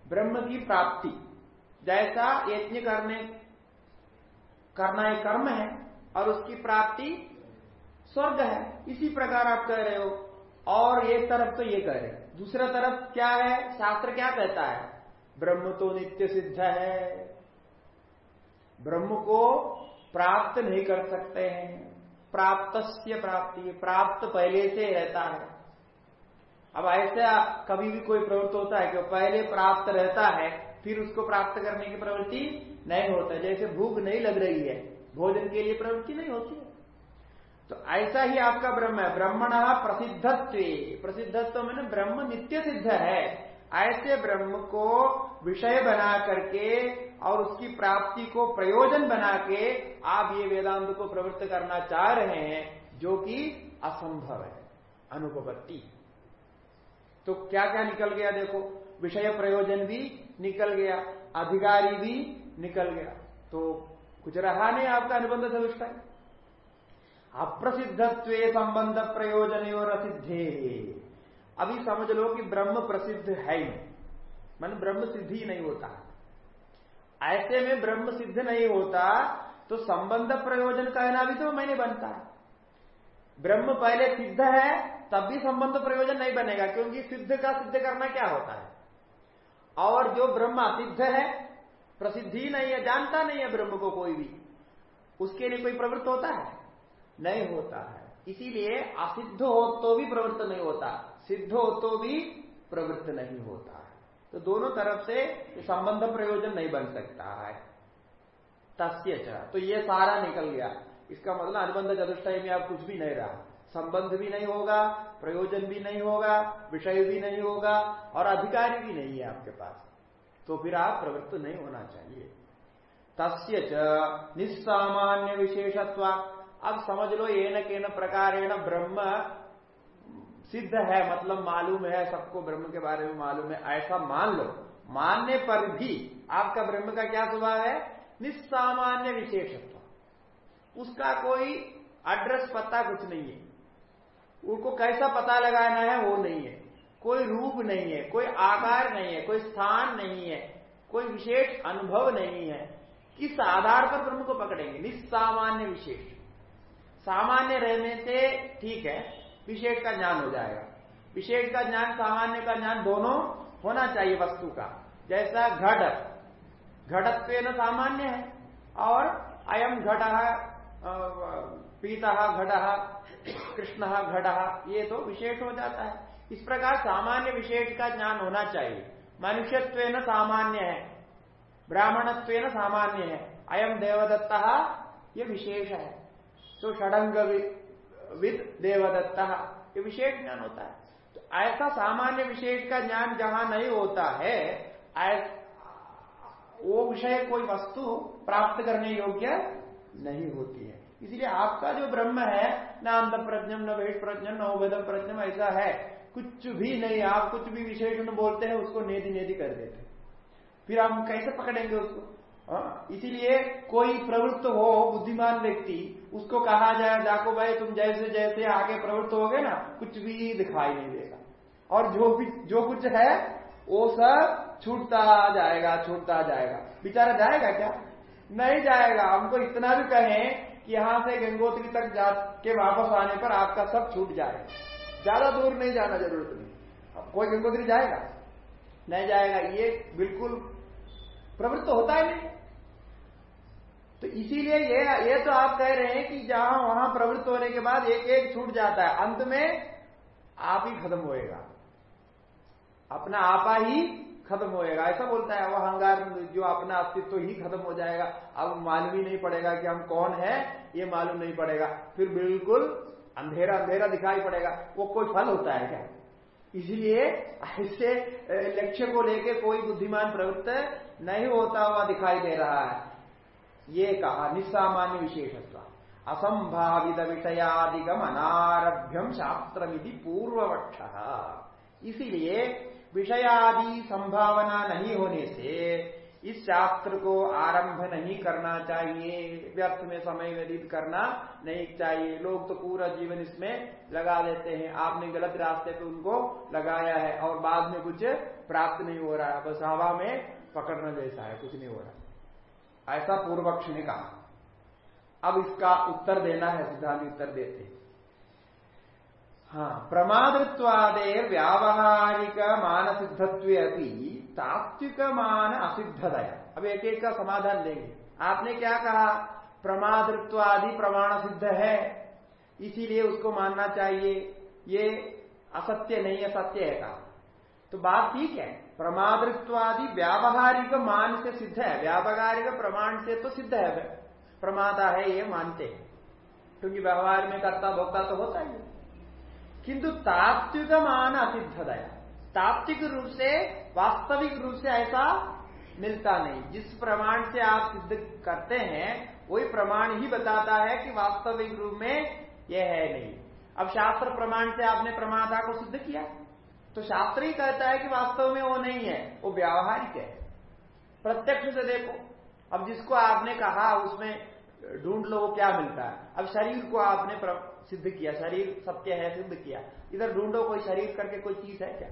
ब्रह्म की प्राप्ति। जैसा यज्ञ करने, करना एक कर्म है और उसकी प्राप्ति स्वर्ग है। इसी प्रकार आप कह रहे हो। और एक तरफ़ तो ये कह रहे दूसरा तरफ़ क्या है? शास्त्र क्या कहता है? ब्रह्म तो नित्य सिद्ध है। ब्रह्म को प्राप्त नहीं कर सकते हैं। प्राप्त प्राप्ति, प्राप्त पहले से रहता है। अब ऐसा कभी भी कोई प्रवृत्ति होता है कि पहले प्राप्त रहता है, फिर उसको प्राप्त करने की प्रवृत्ति नहीं होता। जैसे भूख नहीं लग रही है, भोजन के लिए प्रवृत्ति नहीं होती है। तो ऐसा ही आपका ब्रह्म है। ब्रह्मण प्रसिद्धत्व। प्रसिद्धत्व मैंने ब्रह्म नित्य सिद्ध है। ऐसे ब्रह्म को विषय बना करके और उसकी प्राप्ति को प्रयोजन बना के आप ये वेदांत को प्रवृत्त करना चाह रहे हैं, जो कि असंभव है अनुपत्ति तो क्या क्या निकल गया देखो? विषय प्रयोजन भी निकल गया, अधिकारी भी निकल गया। तो कुछ रहा नहीं आपका अनुबंध है अप्रसिद्धत्व संबंध प्रयोजन और असिद्धे अभी समझ लो कि ब्रह्म प्रसिद्ध है ही मन ब्रह्म सिद्ध नहीं होता। ऐसे में ब्रह्म सिद्ध नहीं होता तो संबंध प्रयोजन कहना भी तो मैंने बनता है। ब्रह्म पहले सिद्ध है, तब भी संबंध प्रयोजन नहीं बनेगा, क्योंकि सिद्ध का सिद्ध करना क्या होता है? और जो ब्रह्म असिद्ध है, प्रसिद्धि नहीं है, जानता नहीं है ब्रह्म को कोई भी। उसके लिए कोई प्रवृत्त होता है? नहीं होता है। इसीलिए असिद्ध हो तो भी प्रवृत्त नहीं होता, सिद्ध हो तो भी प्रवृत्त नहीं होता है। तो दोनों तरफ़ से संबंध प्रयोजन नहीं बन सकता है। तस्य तो ये सारा निकल गया। इसका मतलब अनुबंध चतुष्टय में आप कुछ भी नहीं रहा। संबंध भी नहीं होगा, प्रयोजन भी नहीं होगा, विषय भी नहीं होगा और अधिकारी भी नहीं है आपके पास। तो फिर आप प्रवृत्त नहीं होना चाहिए। तस्य निस्सामान्य विशेषत्व। अब समझ लो ये न के न प्रकार ब्रह्म सिद्ध है मतलब मालूम है, सबको ब्रह्म के बारे में मालूम है, ऐसा मान लो। मानने पर भी आपका ब्रह्म का क्या स्वभाव है? निस्सामान्य विशेषत्व। उसका कोई एड्रेस पता कुछ नहीं है। उनको कैसा पता लगाना है, वो नहीं है। कोई रूप नहीं है, कोई आकार नहीं है, कोई स्थान नहीं है, कोई विशेष अनुभव नहीं है। किस आधार पर ब्रह्म को पकड़ेंगे, निस्सामान्य विशेष। सामान्य रहने से ठीक है, विशेष का ज्ञान हो जाएगा। विशेष का ज्ञान, सामान्य का ज्ञान दोनों होना चाहिए वस्तु का। जैसा घट घटत्व न सामान्य है, और अयम घट पीता घट, कृष्ण घट, ये तो विशेष हो जाता है। इस प्रकार सामान्य विशेष का ज्ञान होना चाहिए। मनुष्यत्व न सामान्य है ब्राह्मणत्व न सामान्य है अयम देवदत्ता ये विशेष है। तो षडंग विद देवदत्ता। ये विशेष ज्ञान होता है। तो ऐसा सामान्य विशेष का ज्ञान जहाँ नहीं होता है वो विषय कोई वस्तु प्राप्त करने योग्य नहीं होती है। इसलिए आपका जो ब्रह्म है न अंत प्रज्ञम, न वेद प्रज्ञम, न उभद प्रज्ञम, ऐसा है। कुछ भी नहीं, आप कुछ भी विशेषण बोलते हैं, उसको नेदी नेदी कर देते फिर हम कैसे पकड़ेंगे उसको? इसीलिए कोई प्रवृत्त हो, बुद्धिमान व्यक्ति, उसको कहा जाए, जाको भाई, तुम जैसे जैसे आगे प्रवृत्त हो गए ना, कुछ भी दिखाई नहीं देगा। और जो भी, जो कुछ है, वो सब छूटता जाएगा छूटता जाएगा। बेचारा जाएगा क्या? नहीं जाएगा। हमको इतना भी कहें कि यहाँ से गंगोत्री तक जा के वापस आने पर आपका सब छूट जाएगा। ज़्यादा दूर नहीं जाना ज़रूरत नहीं। अब कोई गंगोत्री जाएगा? नहीं जाएगा। ये बिल्कुल प्रवृत्त होता है नहीं। तो इसीलिए ये ये तो आप कह रहे हैं कि जहाँ वहाँ प्रवृत्त होने के बाद एक एक छूट जाता है। अंत में आप ही खत्म होएगा। अपना आपा ही खत्म होएगा। ऐसा बोलता है, वह अहंगार जो अपना अस्तित्व तो ही खत्म हो जाएगा। अब मालूम ही नहीं पड़ेगा कि हम कौन है, ये मालूम नहीं पड़ेगा। फिर बिल्कुल अंधेरा अंधेरा दिखाई पड़ेगा। वो कोई फल होता है क्या? इसलिए ऐसे लक्ष्य को लेके कोई बुद्धिमान प्रवृत्त नहीं होता हुआ दिखाई दे रहा है। ये कहा निस्सामान्य विशेषत्व। असंभावित विषयादिगम अनारभ्यम शास्त्र पूर्ववक्ष। इसीलिए विषयादि संभावना नहीं होने से इस शास्त्र को आरंभ नहीं करना चाहिए, व्यर्थ में समय व्यतीत करना नहीं चाहिए। लोग तो पूरा जीवन इसमें लगा देते हैं। आपने गलत रास्ते पे उनको लगाया है और बाद में कुछ प्राप्त नहीं हो रहा है। बस हवा में पकड़ना जैसा है, कुछ नहीं हो रहा। ऐसा पूर्वक्ष ने कहा। अब इसका उत्तर देना है, सिद्धांत उत्तर देते हैं। हाँ प्रमादृत्वादेर व्यावहारिक मान सिद्धत्व तात्विक मान असिद्धदया अब एक एक का समाधान देंगे। आपने क्या कहा? प्रमादृत्वादि प्रमाण सिद्ध है, इसीलिए उसको मानना चाहिए। ये असत्य नहीं असत्य है कहा। तो बात ठीक है। प्रमादृत्वादि व्यावहारिक मान से सिद्ध है। व्यावहारिक प्रमाण से तो सिद्ध है। प्रमादा है ये मानते हैं। क्योंकि व्यवहार में करता भोक्ता तो होता ही। किंतु तात्विक मान असिद्धदया। तात्विक रूप से, वास्तविक रूप से ऐसा मिलता नहीं। जिस प्रमाण से आप सिद्ध करते हैं, वही प्रमाण ही बताता है कि वास्तविक रूप में यह है नहीं। अब शास्त्र प्रमाण से आपने प्रमाता को सिद्ध किया। तो शास्त्र ही कहता है कि वास्तव में वो नहीं है, वो व्यावहारिक है। प्रत्यक्ष से देखो। अब जिसको आपने कहा, उसमें ढूंढ लो क्या मिलता है। अब शरीर को आपने सिद्ध किया, शरीर सत्य है, सिद्ध किया। इधर ढूंढो कोई शरीर करके कोई चीज़ है क्या?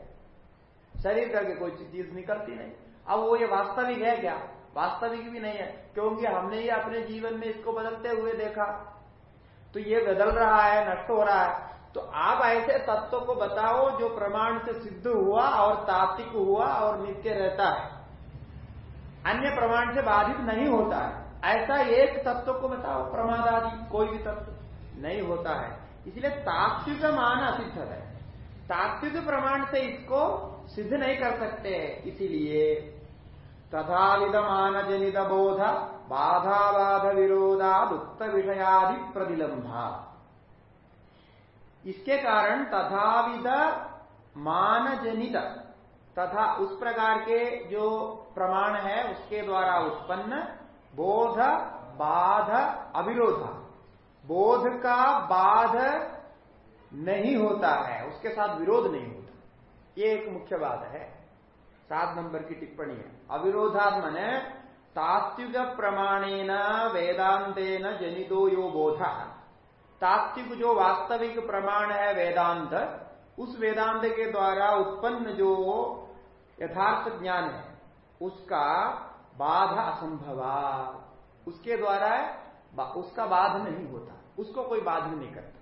शरीर करके कोई चीज़ निकलती नहीं। अब वो ये वास्तविक है क्या? वास्तविक भी नहीं है, क्योंकि हमने ही अपने जीवन में इसको बदलते हुए देखा। तो ये बदल रहा है, नष्ट हो रहा है। तो आप ऐसे तत्व को बताओ जो प्रमाण से सिद्ध हुआ और तात्विक हुआ और नित्य रहता है। अन्य प्रमाण से बाधित नहीं होता है। ऐसा एक तत्व को बताओ, प्रमादादि, कोई भी तत्व नहीं होता है। इसलिए तात्विक मान असिद्ध है। तात्विक प्रमाण से इसको सिद्ध नहीं कर सकते, इसीलिए तथाविध मान जनित बोध, बाधा बाध विरोधाद उक्त विषयादि प्रतिलंभा इसके कारण तथाविध मान जनित तथा उस प्रकार के जो प्रमाण है, उसके द्वारा उत्पन्न बोध, बाध, अविरोध। बोध का बाध नहीं होता है, उसके साथ विरोध नहीं होता। ये एक मुख्य बात है। सात नंबर की टिप्पणी है। अविरोधात्मन तात्विक प्रमाणेन वेदांतेन जनितो यो बोध। तात्विक जो वास्तविक प्रमाण है वेदांत, उस वेदांत के द्वारा उत्पन्न जो यथार्थ ज्ञान है, उसका बाध असंभवा। उसके द्वारा उसका बाध नहीं होता। उसको कोई बाध नहीं करता।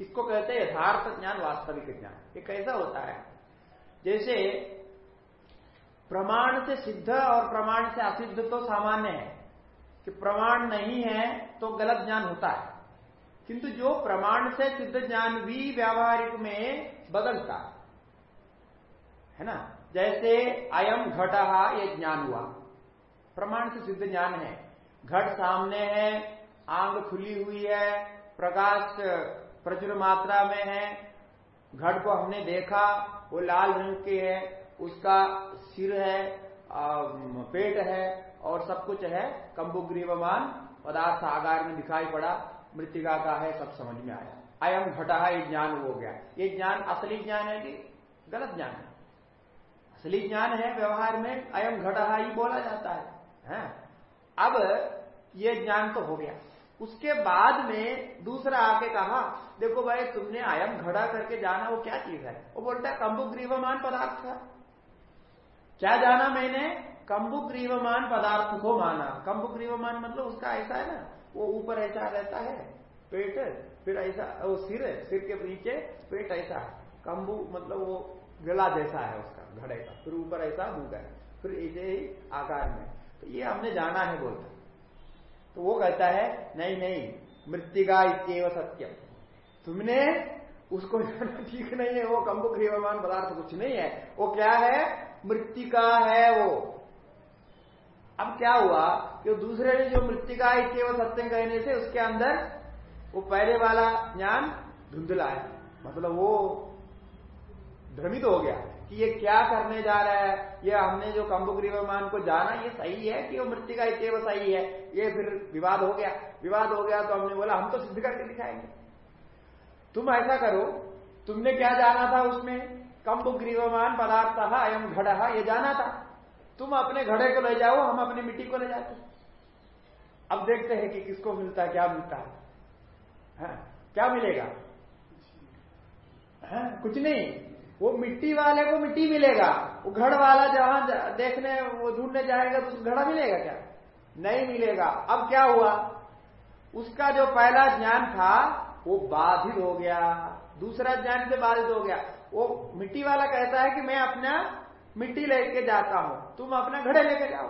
इसको कहते हैं यथार्थ ज्ञान, वास्तविक ज्ञान। ये कैसा होता है? जैसे प्रमाण से सिद्ध और प्रमाण से असिद्ध तो सामान्य है। कि प्रमाण नहीं है तो गलत ज्ञान होता है। किंतु जो प्रमाण से सिद्ध ज्ञान भी व्यावहारिक में बदलता है ना? जैसे अयम घट ये ज्ञान हुआ। प्रमाण से सिद्ध ज्ञान है। घट सामने है, आंग खुली हुई है, प्रकाश प्रचुर मात्रा में है। घट को हमने देखा, वो लाल रंग के है, उसका सिर है पेट है और सब कुछ है। कंबुग्रीवमान पदार्थ आगार में दिखाई पड़ा। मृतिका का है सब समझ में आया। अयम घटा ये ज्ञान हो गया। ये ज्ञान असली ज्ञान है कि गलत ज्ञान है? असली ज्ञान है व्यवहार में अयम घटा ही बोला जाता है, है? अब ये ज्ञान तो हो गया। उसके बाद में दूसरा आके कहा देखो भाई तुमने आयम घड़ा करके जाना वो क्या चीज़ है? वो बोलता है कंबुग्रीवमान पदार्थ था क्या जाना मैंने? कंबु ग्रीवमान पदार्थ को माना। कंबुग्रीवमान मतलब उसका ऐसा है ना वो ऊपर ऐसा रहता है, पेट, फिर ऐसा, वो सिर सिर के नीचे पेट ऐसा है। कंबू मतलब वो गला जैसा है उसका, घड़े का। फिर ऊपर ऐसा मुँह है। फिर ऐसे ही आकार में। तो ये हमने जाना है बोलता तो वो कहता है, नहीं नहीं मृतिका इतव सत्यम। तुमने उसको जाना ठीक नहीं है, वो कंबु ग्रीवमान पदार्थ कुछ नहीं है। वो क्या है? मृतिका है वो। अब क्या हुआ कि दूसरे ने जो मृतिका इतव सत्य कहने से उसके अंदर वो पहले वाला ज्ञान धुंधला है मतलब वो भ्रमित हो गया कि ये क्या करने जा रहा है, ये हमने जो कंबुग्रीवमान को जाना, ये सही है कि वो मृत्यु का इतव सही है? ये फिर विवाद हो गया। विवाद हो गया तो हमने बोला, हम तो सिद्ध करके दिखाएँगे। तुम ऐसा करो, तुमने क्या जाना था उसमें? कंबुग्रीवमान पदार्थ अयम घड़ा ये जाना था। तुम अपने घड़े को ले जाओ हम अपनी मिट्टी को ले जाते अब देखते हैं कि किसको मिलता है क्या मिलता है। हाँ, क्या मिलेगा? हाँ, कुछ नहीं। वो मिट्टी वाले को मिट्टी मिलेगा। वो घड़ वाला जहाँ देखने वो ढूँढने जाएगा तो उसको घड़ा मिलेगा क्या? नहीं मिलेगा। अब क्या हुआ? उसका जो पहला ज्ञान था वो बाधित हो गया। दूसरा ज्ञान से बाधित हो गया। वो मिट्टी वाला कहता है कि मैं अपना मिट्टी लेके जाता हूँ। तुम अपना घड़े लेके जाओ।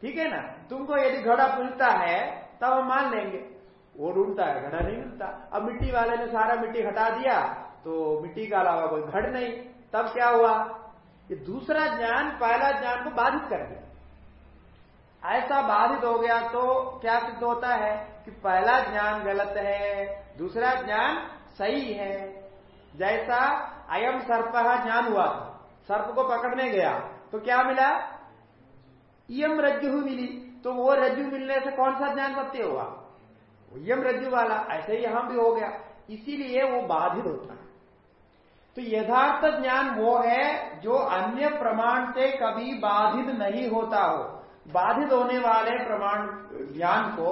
ठीक है ना? तुमको यदि घड़ा मिलता है, तब हम मान लेंगे। वो ढूंढता है, घड़ा नहीं मिलता अब मिट्टी वाले ने सारा मिट्टी हटा दिया तो मिट्टी का अलावा कोई घड़ नहीं। तब क्या हुआ? कि दूसरा ज्ञान, पहला ज्ञान को बाधित कर दिया। ऐसा बाधित हो गया तो क्या सिद्ध होता है कि पहला ज्ञान गलत है, दूसरा ज्ञान सही है। जैसा अयम सर्प ज्ञान हुआ था। सर्प को पकड़ने गया तो क्या मिला? यम रज्जु मिली। तो वो रज्जु मिलने से कौन सा ज्ञान सत्य हुआ? यम रज्जु वाला, ऐसे ही यहाँ भी हो गया। इसीलिए वो बाधित होता है। तो यथार्थ ज्ञान वो है जो अन्य प्रमाण से कभी बाधित नहीं होता हो। बाधित होने वाले प्रमाण, ज्ञान को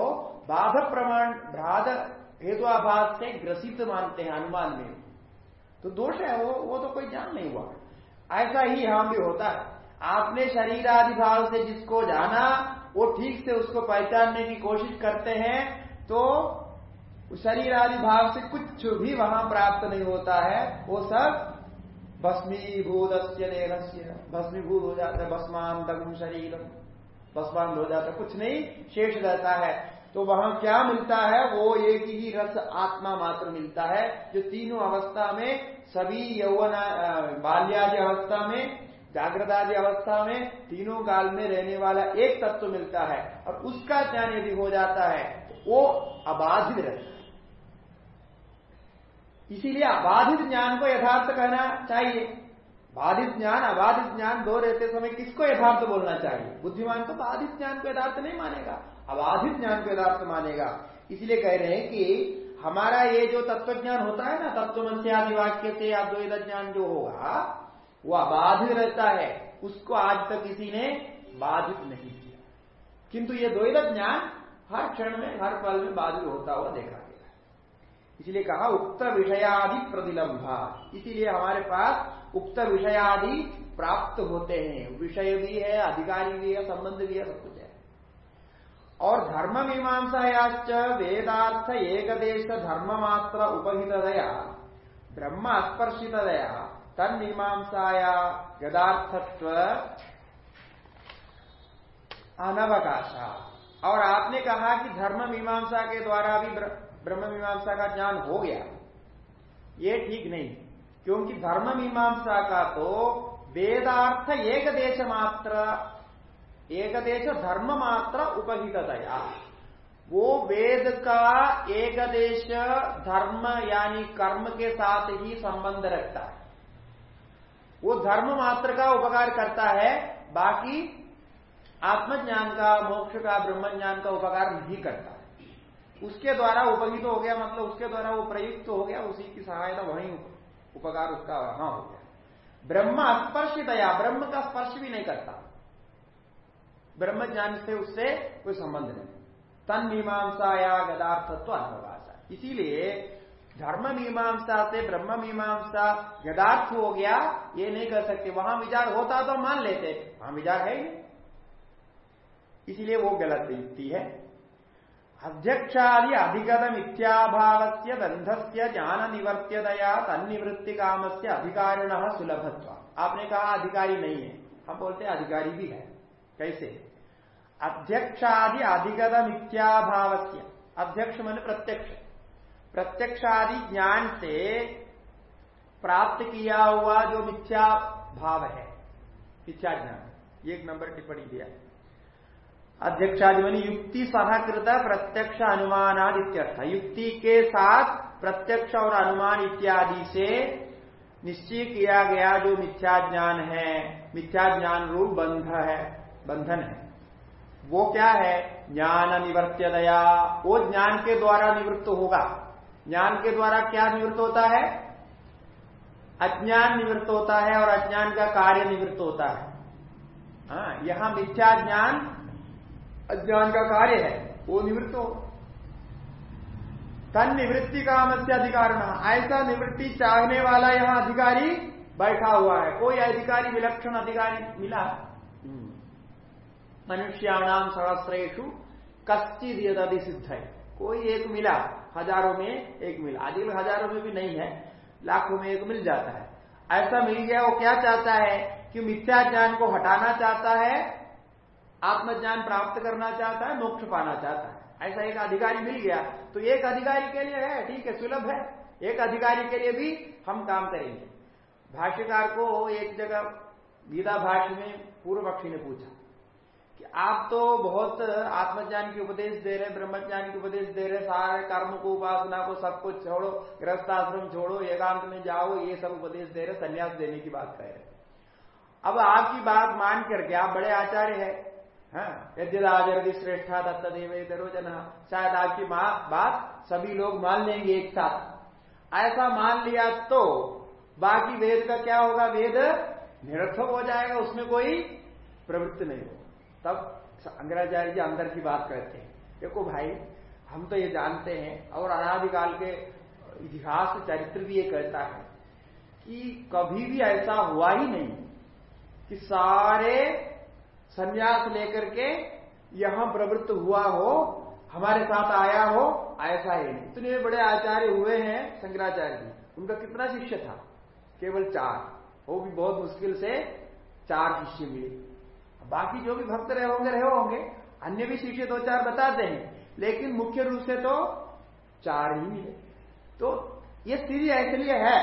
बाध प्रमाण, बाध हेतुआभास से ग्रसित मानते हैं अनुमान में तो दोष है, वो वो तो कोई ज्ञान नहीं हुआ। ऐसा ही यहाँ भी होता है। आपने शरीर आदि भाव से जिसको जाना, वो ठीक से उसको पहचानने की कोशिश करते हैं तो शरीर आदि भाव से कुछ भी वहाँ प्राप्त नहीं होता है, वो सब भस्मीभूत भस्मीभूत हो जाता है भस्मान दगम शरीर। भस्मान हो जाता है, कुछ नहीं, शेष रहता है। तो वहाँ क्या मिलता है? वो एक ही रस आत्मा मात्र मिलता है, जो तीनों अवस्था में सभी यौवन बाल्यादि अवस्था में जागृत अवस्था में तीनों काल में रहने वाला एक तत्व मिलता है और उसका ज्ञान यदि हो जाता है, वो अबाधित रहता है। इसीलिए अबाधित ज्ञान को यथार्थ कहना चाहिए। बाधित ज्ञान, अबाधित ज्ञान दो रहते समय किसको यथार्थ बोलना चाहिए? बुद्धिमान तो बाधित ज्ञान को यथार्थ नहीं मानेगा, अबाधित ज्ञान को यथार्थ मानेगा। इसलिए कह रहे हैं कि हमारा ये जो तत्व ज्ञान होता है ना तत्व आदि वाक्य से अद्वैत ज्ञान जो होगा, वो अबाधित रहता है। उसको आज तक किसी ने बाधित नहीं किया। किंतु ये द्वैत ज्ञान हर क्षण में, हर पल में बाधित होता हुआ देखा गया इसलिए कहा, उक्त विषयादि प्रतिलंबा इसीलिए हमारे पास उक्त विषयादि प्राप्त होते हैं। विषय भी है, अधिकारी भी है, संबंध भी है, सब कुछ। और धर्म मीमांसायाच वेदार्थ एकदेश धर्म मात्र उपहित दया ब्रह्म स्पर्शित दया तन मीमांसाया यदार्थत्व अनवकाशा। और आपने कहा कि धर्म मीमांसा के द्वारा भी ब्रह्म मीमांसा का ज्ञान हो गया। ये ठीक नहीं, क्योंकि धर्म मीमांसा का तो वेदार्थ एक देश मात्र एक देश धर्म मात्र उपहितया वो वेद का एक देश धर्म यानी कर्म के साथ ही संबंध रखता है। वो धर्म मात्र का उपकार करता है, बाकी आत्मज्ञान का, मोक्ष का ब्रह्म ज्ञान का उपकार नहीं करता। उसके द्वारा उपहित हो गया मतलब उसके द्वारा वो प्रयुक्त हो गया, उसी की सहायता वही उपकार उसका वहाँ हो गया। ब्रह्म स्पर्शितया ब्रह्म का स्पर्श भी नहीं करता। ब्रह्म ज्ञान से उससे कोई संबंध नहीं। तन मीमांसा या गदार्थत्व अनुभाषा इसीलिए धर्म मीमांसा से ब्रह्म मीमांसा यदार्थ हो गया, ये नहीं कर सकते। वहाँ विचार होता तो मान लेते, वहाँ विचार है ही। इसलिए वो गलत युक्ति है। अध्यक्षादि अधिगत मिथ्याभाव से बंध से ज्ञान निवर्त्यदया तन्निवृत्ति काम से अधिकारिण सुलभत्व। आपने कहा अधिकारी नहीं है। हम बोलते अधिकारी भी है। कैसे? अध्यक्षादि अधिगत मिथ्याभाव अध्यक्ष मन प्रत्यक्ष। प्रत्यक्षादि ज्ञान से प्राप्त किया हुआ जो मिथ्या भाव है। मिथ्या ज्ञान। एक नंबर टिप्पणी दिया। अध्यक्षादि मनी युक्ति सहकृत प्रत्यक्ष अनुमान इत्यर्थ। युक्ति के साथ प्रत्यक्ष और अनुमान इत्यादि से निश्चय किया गया जो मिथ्या ज्ञान है। मिथ्या ज्ञान रूप बंध है, बंधन है। वो क्या है? ज्ञान निवर्त्य दया वो ज्ञान के द्वारा निवृत्त होगा। ज्ञान के द्वारा क्या निवृत्त होता है? अज्ञान निवृत्त होता है और अज्ञान का कार्य निवृत्त होता है। हाँ यहाँ मिथ्या ज्ञान, अज्ञान का कार्य है। वो निवृत्त हो। तन निवृत्ति काम से अधिकार ऐसा निवृत्ति चाहने वाला यहाँ अधिकारी बैठा हुआ है। कोई अधिकारी विलक्षण अधिकारी मिला? मनुष्याणाम सहस्रेशु कश्चित यदि सिद्ध है कोई एक मिला, हज़ारों में एक मिला। आदि हज़ारों में भी नहीं है, लाखों में एक मिल जाता है। ऐसा मिल गया, वो क्या चाहता है कि मिथ्या ज्ञान को हटाना चाहता है, आत्मज्ञान प्राप्त करना चाहता है, मोक्ष पाना चाहता है। ऐसा एक अधिकारी मिल गया तो एक अधिकारी के लिए है, ठीक है, सुलभ है। एक अधिकारी के लिए भी हम काम करेंगे। भाष्यकार को एक जगह गीता भाष्य में पूर्व पक्षी ने पूछा आप तो बहुत आत्मज्ञान की उपदेश दे रहे ब्रह्मज्ञान की उपदेश दे रहे सारे कर्म को उपासना को सब कुछ छोड़ो गृहस्थाश्रम छोड़ो एकांत में जाओ ये सब उपदेश दे रहे संन्यास देने की बात कह रहे अब आपकी बात मान करके आप बड़े आचार्य है हाँ, यद्यदाचरति श्रेष्ठा दत्त देव जन शायद आपकी बात सभी लोग मान लेंगे एक साथ। ऐसा मान लिया तो बाकी वेद का क्या होगा? वेद निरर्थक हो जाएगा उसमें कोई प्रवृत्ति नहीं हो तब अंग्राचार्य जी अंदर की बात कहते हैं। देखो भाई, हम तो ये जानते हैं, और अनादिकाल के इतिहास चरित्र भी ये कहता है कि कभी भी ऐसा हुआ ही नहीं कि सारे संन्यास लेकर के यहाँ प्रवृत्त हुआ हो, हमारे साथ आया हो, ऐसा ही नहीं। इतने बड़े आचार्य हुए हैं शंकराचार्य जी। उनका कितना शिष्य था? केवल चार। वो भी बहुत मुश्किल से चार शिष्य मिले। बाकी जो भी भक्त रहे होंगे रहे होंगे, अन्य भी शिष्य दो चार बताते हैं। लेकिन मुख्य रूप से तो चार ही मिले तो ये स्थिति इसलिए है।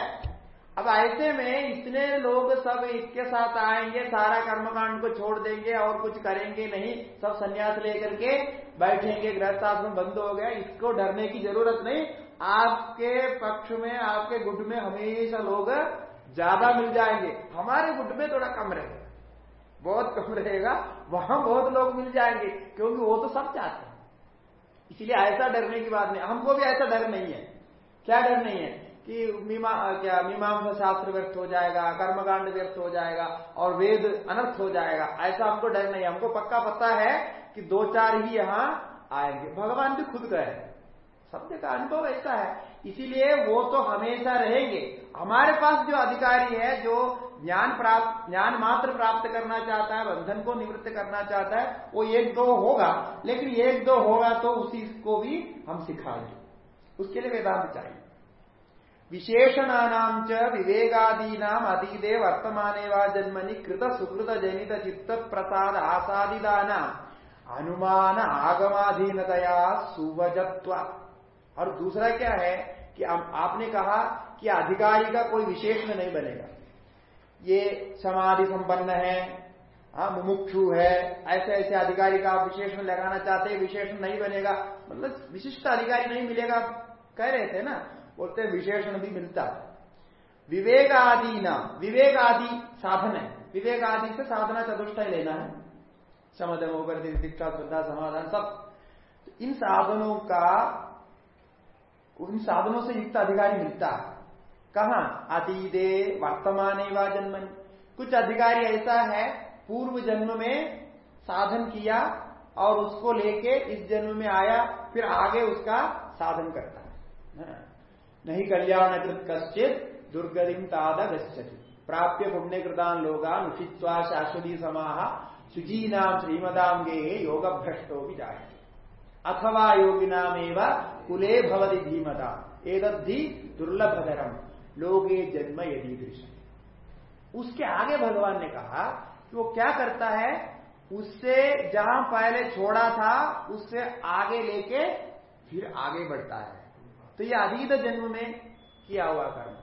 अब ऐसे में इतने लोग सब इसके साथ आएँगे, सारा कर्मकांड को छोड़ देंगे और कुछ करेंगे नहीं, सब संन्यास लेकर के बैठेंगे, गृहस्थाश्रम बंद हो गया, इसको डरने की ज़रूरत नहीं। आपके पक्ष में, आपके गुट में हमेशा लोग ज़्यादा मिल जाएँगे। हमारे गुट में थोड़ा कम रहेगा। बहुत कम रहेगा, वहाँ बहुत लोग मिल जाएँगे, क्योंकि वो तो सब चाहते हैं। इसलिए ऐसा डरने की बात नहीं हमको भी ऐसा डर नहीं है। क्या डर नहीं है? कि मीमा, क्या, मीमांसा शास्त्र व्यर्थ हो जाएगा, कर्मकांड व्यर्थ हो जाएगा, और वेद अनर्थ हो जाएगा। ऐसा हमको डर नहीं है। हमको पक्का पता है कि दो चार ही यहाँ आएँगे। भगवान भी खुद गए। सत्य का अनुभव ऐसा है। इसीलिए वो तो हमेशा रहेंगे। हमारे पास जो अधिकारी है, जो ज्ञान प्राप्त, ज्ञान मात्र प्राप्त करना चाहता है, बंधन को निवृत्त करना चाहता है, वो एक दो होगा, लेकिन एक दो होगा तो उसी को भी हम सिखाएँगे उसके लिए वेदांत चाहिए। विशेषणानाम च विवेकादीनाम अतीते वर्तमाने व जन्मनि कृत सुकृत जनित चित्त प्रसाद आसादिदाना अनुमान आगमाधीनतया सुवजत्व। और दूसरा क्या है कि आपने कहा कि अधिकारी का कोई विशेषण नहीं बनेगा। ये समाधि संपन्न है हाँ मुमुक्षु है, ऐसे ऐसे अधिकारी का विशेषण लगाना चाहते हैं, विशेषण नहीं बनेगा मतलब विशिष्ट अधिकारी नहीं मिलेगा, कह रहे थे ना, बोलते विशेषण भी मिलता विवेक आदि ना विवेक आदि साधन है विवेक आदि से साधना चतुष्ट लेना है। समदम होकर दीक्षा, श्रद्धा, समाधान, सब। इन साधनों का, उन साधनों से युक्त अधिकारी मिलता है। कहा अतीदे वर्तमान व जन्मन। कुछ अधिकारी ऐसा है, पूर्व जन्म में साधन किया और उसको लेके इस जन्म में आया, फिर आगे उसका साधन करता है। हाँ। नहीं कल्याण कृत कश्चित दुर्गतिम ताद गच्छति। प्राप्य पुण्य कृतान लोगा नुषित्वा शाश्वती समाह सुजीनाम श्रीमदांगे योग भ्रष्टो भी जाए अथवा योगिनामेव कुले भवति धीमता। एदद्धि दुर्लभधरम लोगे जन्म यदि दृश्य। उसके आगे भगवान ने कहा कि वो क्या करता है? उससे जहाँ पहले छोड़ा था, उससे आगे लेके फिर आगे बढ़ता है। तो ये अधीत जन्म में किया हुआ कर्म।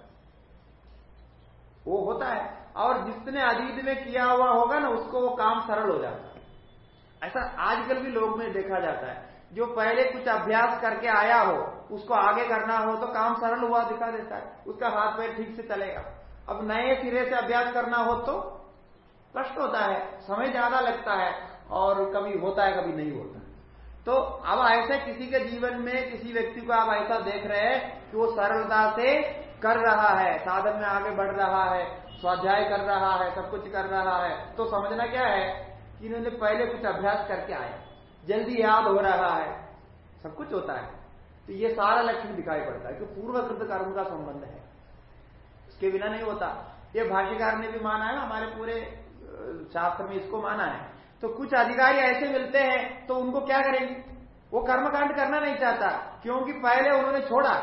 वो होता है। और जिसने अधीत में किया हुआ होगा ना, उसको वो काम सरल हो जाता है। ऐसा आजकल भी लोग में देखा जाता है। जो पहले कुछ अभ्यास करके आया हो उसको आगे करना हो तो काम सरल हुआ दिखा देता है। उसका हाथ पैर ठीक से चलेगा। अब नए सिरे से अभ्यास करना हो तो कष्ट होता है, समय ज़्यादा लगता है और कभी होता है, कभी नहीं होता तो अब ऐसे किसी के जीवन में किसी व्यक्ति को आप ऐसा देख रहे हैं कि वो सरलता से कर रहा है, साधन में आगे बढ़ रहा है, स्वाध्याय कर रहा है, सब कुछ कर रहा है तो समझना क्या है कि इन्होंने पहले कुछ अभ्यास करके आया। जल्दी याद हो रहा है, सब कुछ होता है। तो ये सारा लक्षण दिखाई पड़ता है कि पूर्वकृत कर्म का संबंध है। उसके बिना नहीं होता। ये भाष्यकार ने भी माना है, हमारे पूरे शास्त्र में इसको माना है। तो कुछ अधिकारी ऐसे मिलते हैं तो उनको क्या करेंगे? वो कर्मकांड करना नहीं चाहता, क्योंकि पहले उन्होंने छोड़ा।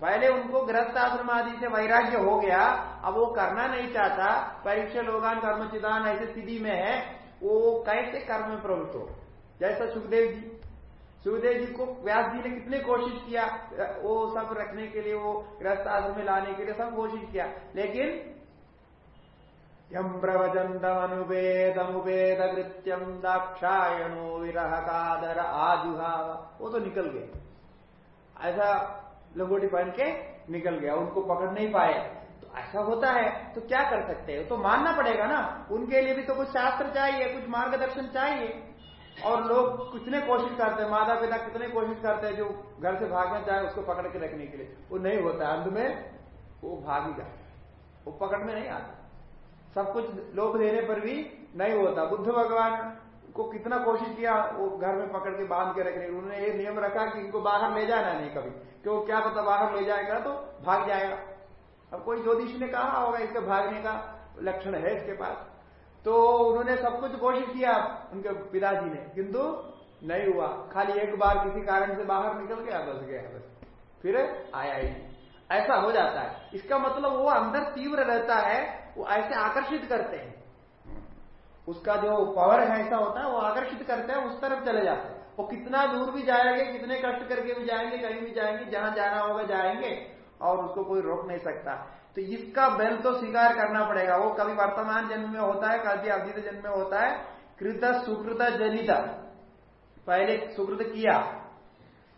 पहले उनको गृहस्थ आश्रम आदि से वैराग्य हो गया, अब वो करना नहीं चाहता। परीक्षा लोगान कर्मचिदान ऐसी स्थिति में है, वो कैसे कर्म में प्रवृत्त हो? जैसा सुखदेव जी सुखदेव जी को व्यास जी ने कितने कोशिश किया वो सब रखने के लिए, वो ग्रस्त आश्रम में लाने के लिए सब कोशिश किया। लेकिन यम अनुवेद कृत्यम दाक्षायणो विरह कादर आजुहाव वो तो निकल गए। ऐसा लंगोटी पहन के निकल गया, उनको पकड़ नहीं पाए। तो ऐसा होता है तो क्या कर सकते हैं? तो मानना पड़ेगा ना। उनके लिए भी तो कुछ शास्त्र चाहिए, कुछ मार्गदर्शन चाहिए। और लोग कितने कोशिश करते हैं माता पिता कितने कोशिश करते हैं जो घर से भागना चाहे उसको पकड़ के रखने के लिए। वो नहीं होता अंत में वो भाग ही जाता वो पकड़ में नहीं आता। सब कुछ लोग देने पर भी नहीं होता। बुद्ध भगवान को कितना कोशिश किया, वो घर में पकड़ के बाँध के रखने उन्होंने ये नियम रखा कि इनको बाहर ले जाना नहीं कभी। क्यों क्या पता बाहर ले जाएगा तो भाग जाएगा। अब कोई ज्योतिषी ने कहा होगा इसके भागने का लक्षण है इसके पास। तो उन्होंने सब कुछ कोशिश किया उनके पिताजी ने। किंतु नहीं हुआ। खाली एक बार किसी कारण से बाहर निकल गया, बस गया, बस। फिर आया ही ऐसा हो जाता है। इसका मतलब वो अंदर तीव्र रहता है, वो ऐसे आकर्षित करते हैं। उसका जो पावर है, ऐसा होता है, वो आकर्षित करते हैं, उस तरफ़ चले जाते हैं। वो कितना दूर भी जाएँगे, कितने कष्ट करके भी जाएँगे, कहीं भी जाएँगे, जहाँ जाना होगा जाएँगे, और उसको कोई रोक नहीं सकता। तो इसका बल तो स्वीकार करना पड़ेगा। वो कभी वर्तमान जन्म में होता है, कभी अवधित जन्म में होता है। कृत, सुकृत, जनित। पहले सुकृत किया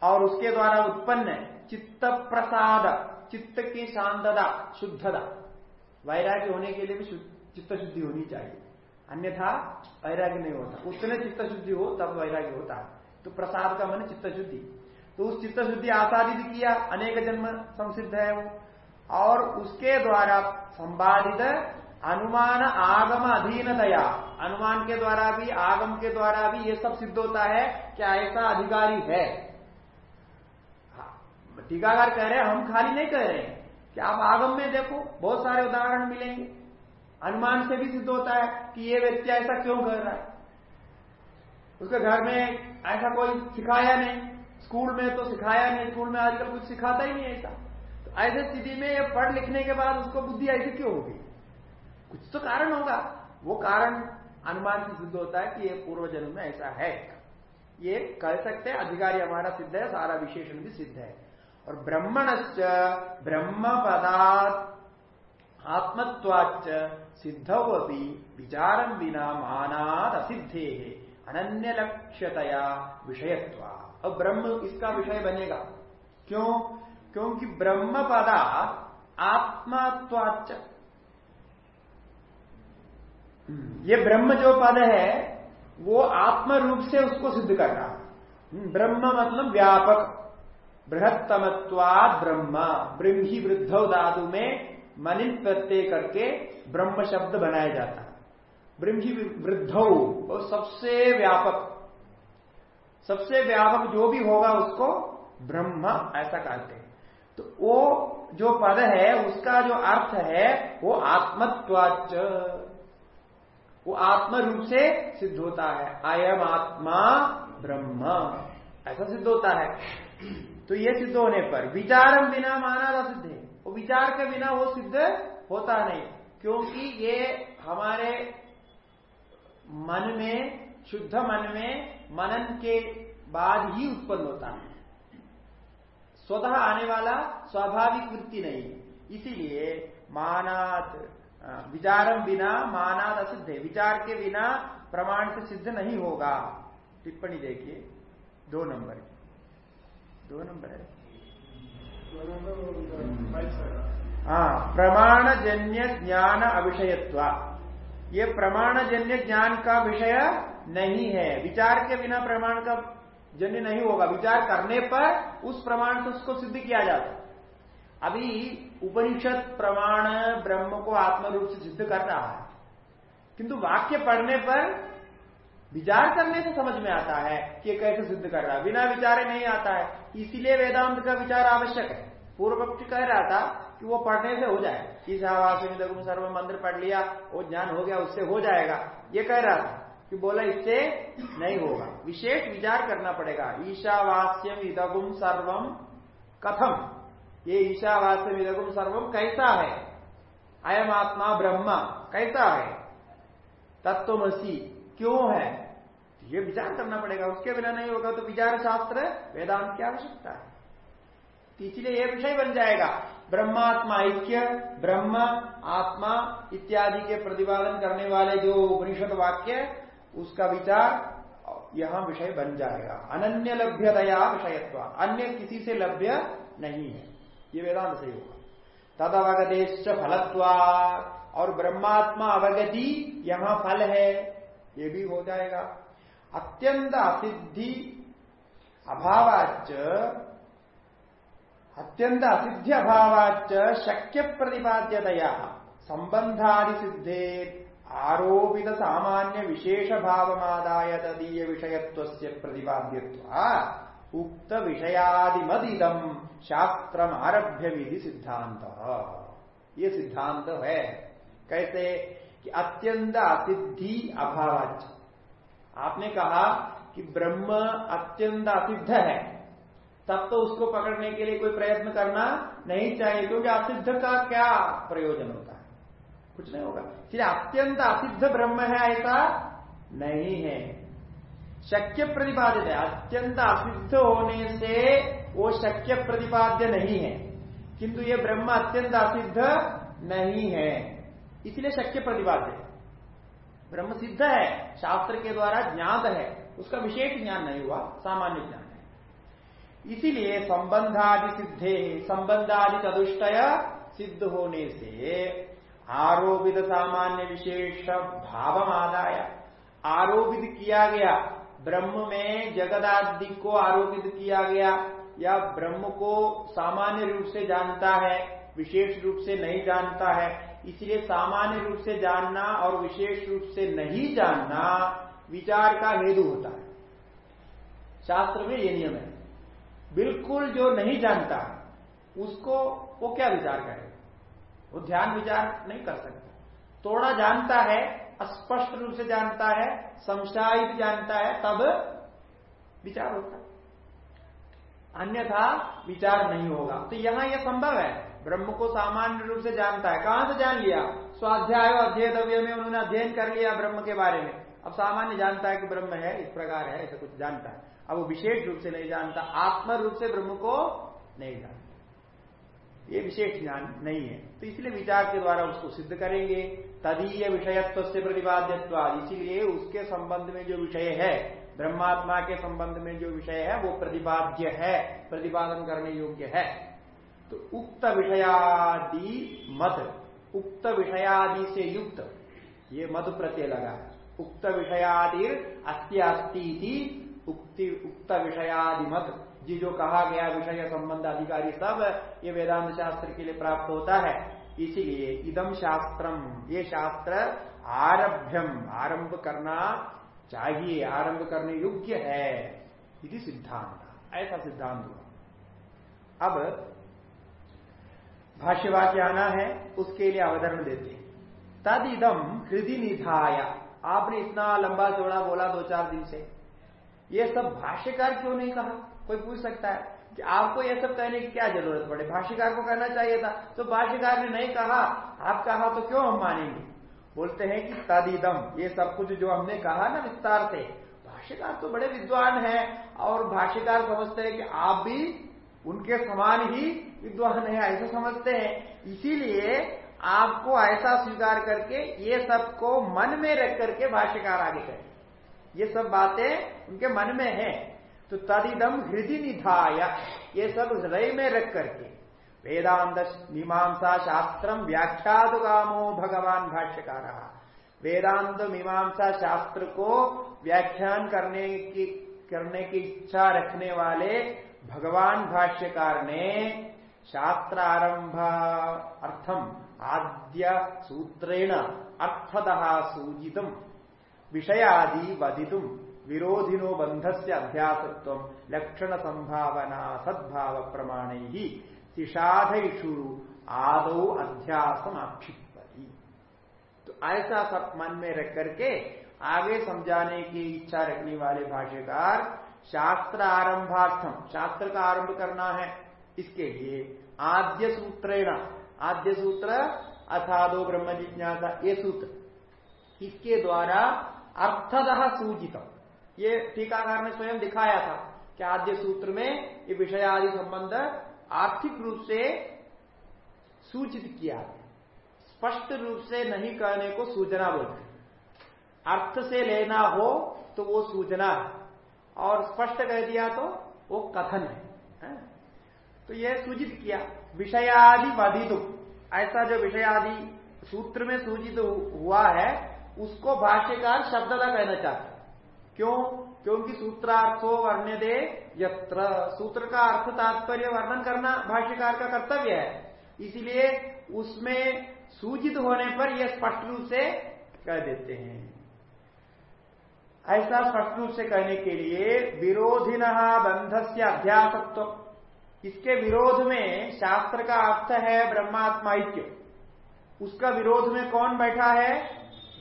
और उसके द्वारा उत्पन्न चित्त प्रसाद, चित्त की शांतता, शुद्धता। वैराग्य होने के लिए भी चित्त शुद्धि होनी चाहिए। अन्यथा वैराग्य नहीं होता। उतने चित्त शुद्धि हो, तब वैराग्य होता है। तो प्रसाद का मन चित्त शुद्धि। तो उस चित्त शुद्धि आसादित किया, अनेक जन्म संसिद्ध है वो। और उसके द्वारा संवादित अनुमान आगम अधीनतया। अनुमान के द्वारा भी आगम के द्वारा भी ये सब सिद्ध होता है क्या ऐसा अधिकारी है। हाँ, टीकाकार कह रहे हैं हम खाली नहीं कह रहे हैं। कि आप आगम में देखो बहुत सारे उदाहरण मिलेंगे। अनुमान से भी सिद्ध होता है कि ये व्यक्ति ऐसा क्यों कर रहा है। उसके घर में ऐसा कोई सिखाया नहीं। स्कूल में तो सिखाया नहीं स्कूल में आजकल कुछ सिखाता ही नहीं ऐसा। ऐसे स्थिति में ये पढ़ लिखने के बाद उसको बुद्धि ऐसी क्यों होगी? कुछ तो कारण होगा। वो कारण अनुमान से सिद्ध होता है कि ये पूर्व जन्म में ऐसा है। ये कह सकते हैं, अधिकारी हमारा सिद्ध है, सारा विशेषण भी सिद्ध है। और ब्रह्मणश्च ब्रह्म पदार्थ आत्मत्वाच सिद्धवपि विचारम बिना मानाद असिद्धे अनन्य लक्ष्यतया विषयत्वा अब ब्रह्म इसका विषय बनेगा? क्यों? क्योंकि ब्रह्म पदा आत्मात्वाच ये ब्रह्म जो पद है, वो आत्म रूप से उसको सिद्ध कर रहा ब्रह्म मतलब व्यापक। बृहत्तमत्वाद ब्रह्म। ब्रह्मी वृद्धव धातु में मनिन प्रत्यय करके ब्रह्म शब्द बनाया जाता है। ब्रह्मी वृद्धव और सबसे व्यापक। सबसे व्यापक जो भी होगा उसको ब्रह्म ऐसा कहते हैं। तो वो जो पद है, उसका जो अर्थ है, वो आत्मत्वाच वो आत्म रूप से सिद्ध होता है। अयम आत्मा ब्रह्म। ऐसा सिद्ध होता है। तो ये सिद्ध होने पर विचारम बिना माना था सिद्ध है। वो विचार के बिना वो सिद्ध होता नहीं। क्योंकि ये हमारे मन में, शुद्ध मन में, मनन के बाद ही उत्पन्न होता है। स्वतः आने वाला स्वाभाविक वृत्ति नहीं। है इसीलिए मानात विचारम बिना मानाद असिद्ध है। विचार के बिना प्रमाण से सिद्ध नहीं होगा। टिप्पणी देखिए, दो नंबर दो नंबर है। हाँ प्रमाण जन्य ज्ञान अविषयत्व। ये प्रमाण जन्य ज्ञान का विषय नहीं है। विचार के बिना प्रमाण का जन्य नहीं होगा। विचार करने पर उस प्रमाण से उसको सिद्ध किया जाता अभी उपनिषद प्रमाण ब्रह्म को आत्म रूप से सिद्ध कर रहा है। किंतु वाक्य पढ़ने पर विचार करने से समझ में आता है कि कैसे सिद्ध कर रहा है। बिना विचारे नहीं आता है। इसीलिए वेदांत का विचार आवश्यक है। पूर्व पक्ष कह रहा था कि वो पढ़ने से हो जाए। ईशावास सर्व मंत्र पढ़ लिया, वो ज्ञान हो गया, उससे हो जाएगा। ये कह रहा था। कि बोला, इससे नहीं होगा। विशेष विचार करना पड़ेगा। ईशावास्यम इदगुम सर्वम कथम। ये ईशावास्य विदगुम सर्वम कैसा है? अयम आत्मा ब्रह्म कैसा है? तत्वमसी क्यों है? ये विचार करना पड़ेगा। उसके बिना नहीं होगा तो विचार शास्त्र, वेदांत की आवश्यकता है। तो इसलिए यह विषय बन जाएगा। ब्रह्मात्मा ऐक्य, ब्रह्म, आत्मा इत्यादि के प्रतिपादन करने वाले जो उपनिषद वाक्य उसका विचार यहाँ विषय बन जाएगा। अनन्य लभ्यतया विषयत्व अन्य किसी से लभ्य नहीं है। ये वेदांत से होगा। तद अवगदेश फलत्वा और ब्रह्मात्मा अवगति यहाँ फल है। ये भी हो जाएगा। अत्यंत असिद्धि अभावाच अत्यंत असिद्धि अभावाच शक्य प्रतिपाद्यतया। संबंधादि सिद्धे आरोपित सामान्य विशेष भावमादाय तदीय विषयत्व प्रतिपाद्यत्व उक्त विषयादिमदिदम शास्त्र आरभ्य विधि सिद्धांत ये सिद्धांत है कैसे कि अत्यंत असिद्धि अभाव आपने कहा कि ब्रह्म अत्यंत असिद्ध है, तब तो उसको पकड़ने के लिए कोई प्रयत्न करना नहीं चाहिए, क्योंकि असिद्ध का क्या प्रयोजन होता कुछ नहीं होगा। इसलिए अत्यंत असिद्ध ब्रह्म है ऐसा नहीं है। शक्य प्रतिपादित है। अत्यंत असिद्ध होने से वो शक्य प्रतिपाद्य नहीं है। किंतु ये ब्रह्म अत्यंत असिद्ध नहीं है। इसलिए शक्य प्रतिपाद्य ब्रह्म सिद्ध है, शास्त्र के द्वारा ज्ञात है। उसका विशेष ज्ञान नहीं हुआ, सामान्य ज्ञान है। इसीलिए संबंधादि सिद्धे, संबंधादि चतुष्टय सिद्ध होने से आरोपित सामान्य विशेष भाव आदाय आरोपित किया गया। ब्रह्म में जगदादि को आरोपित किया गया। या ब्रह्म को सामान्य रूप से जानता है, विशेष रूप से नहीं जानता है। इसलिए सामान्य रूप से जानना और विशेष रूप से नहीं जानना विचार का हेतु होता है। शास्त्र में ये नियम है। बिल्कुल जो नहीं जानता, उसको वो क्या विचार करे वो ध्यान विचार नहीं कर सकता। थोड़ा जानता है स्पष्ट रूप से जानता है, संशायित जानता है, तब विचार होता है। अन्यथा विचार नहीं होगा। तो यहाँ यह संभव है। ब्रह्म को सामान्य रूप से जानता है। कहाँ से जान लिया? स्वाध्याय अध्येतव्य में उन्होंने अध्ययन कर लिया ब्रह्म के बारे में। अब सामान्य जानता है कि ब्रह्म है, इस प्रकार है, ऐसा कुछ जानता है। अब वो विशेष रूप से नहीं जानता आत्म रूप से ब्रह्म को नहीं जानता। ये विशेष ज्ञान नहीं है। तो इसलिए विचार के द्वारा उसको सिद्ध करेंगे। तदीय विषयत्व से प्रतिपाद्यत्व इसीलिए उसके संबंध में जो विषय है, ब्रह्मात्मा के संबंध में जो विषय है, वो प्रतिपाद्य है, प्रतिपादन करने योग्य है। तो उक्त विषयादि मत उक्त विषयादि से युक्त, ये मत प्रत्यय लगा। उक्त विषयादि अस्त्यास्ती उक्ति, उक्त विषयादि मत जी जो कहा गया विषय संबंध अधिकारी सब, ये वेदांत शास्त्र के लिए प्राप्त होता है। इसीलिए इदम शास्त्रम ये शास्त्र आरभ्यम आरंभ करना चाहिए। आरंभ करने योग्य है। यदि सिद्धांत। ऐसा सिद्धांत हुआ। अब भाष्यवाक्य आना है, उसके लिए अवतरण देते हैं। तद इदम हृदय निधाय। आपने इतना लंबा चौड़ा बोला दो चार दिन से। ये सब भाष्यकार क्यों नहीं कहा? कोई पूछ सकता है? कि आपको यह सब कहने की क्या ज़रूरत पड़े? भाष्यकार को कहना चाहिए था तो भाष्यकार ने नहीं कहा, आप कहा तो क्यों हम मानेंगे? बोलते हैं कि तदिदम, ये सब कुछ जो हमने कहा ना विस्तार से, भाष्यकार तो बड़े विद्वान है, और भाष्यकार समझते हैं कि आप भी उनके समान ही विद्वान है, ऐसा समझते हैं। इसीलिए आपको ऐसा स्वीकार करके ये सबको मन में रख करके भाष्यकार आगे करें ये सब बातें उनके मन में है। तो तदिदम हृदय निधाय, ये सब हृदय में रख करके। वेदांत मीमांसा शास्त्रम व्याख्यातुकामो भगवान भाष्यकार। वेदांत मीमांसा शास्त्र को व्याख्यान करने की करने की इच्छा रखने वाले भगवान भाष्यकार ने शास्त्र आरंभ अर्थम आद्य सूत्रेण अर्थतः सूचितम, विषयादि वदितुम। विरोधिनो बंध से अध्यासत्व लक्षण संभावना सद्भाव प्रमाण ही शिषाधु आदो अध्यासम आक्षिपति तो ऐसा सब मन में रख करके आगे समझाने की इच्छा रखने वाले भाष्यकार शास्त्र आरंभार्थम शास्त्र का आरंभ करना है, इसके लिए आद्य सूत्रेण, आद्य सूत्र अथादो ब्रह्म जिज्ञासा ये सूत्र, इसके द्वारा अर्थतः सूचित ये टीकाकार ने स्वयं दिखाया था कि आद्य सूत्र में ये विषय आदि संबंध आर्थिक रूप से सूचित किया स्पष्ट रूप से नहीं कहने को सूचना बोलते अर्थ से लेना हो तो वो सूचना और स्पष्ट कह दिया तो वो कथन है, है? तो ये सूचित किया। विषयादि वधितु ऐसा जो विषयादि सूत्र में सूचित हुआ है उसको भाष्यकार शब्दता कहना चाहते क्यों? क्योंकि सूत्रार्थो वर्ण दे यत्र। सूत्र का अर्थ तात्पर्य वर्णन करना भाष्यकार का कर्तव्य है। इसीलिए उसमें सूचित होने पर यह स्पष्ट रूप से कह देते हैं। ऐसा स्पष्ट रूप से कहने के लिए विरोधिन बंध से अध्यासत्व। इसके विरोध में शास्त्र का अर्थ है ब्रह्मात्मा उसका विरोध में कौन बैठा है?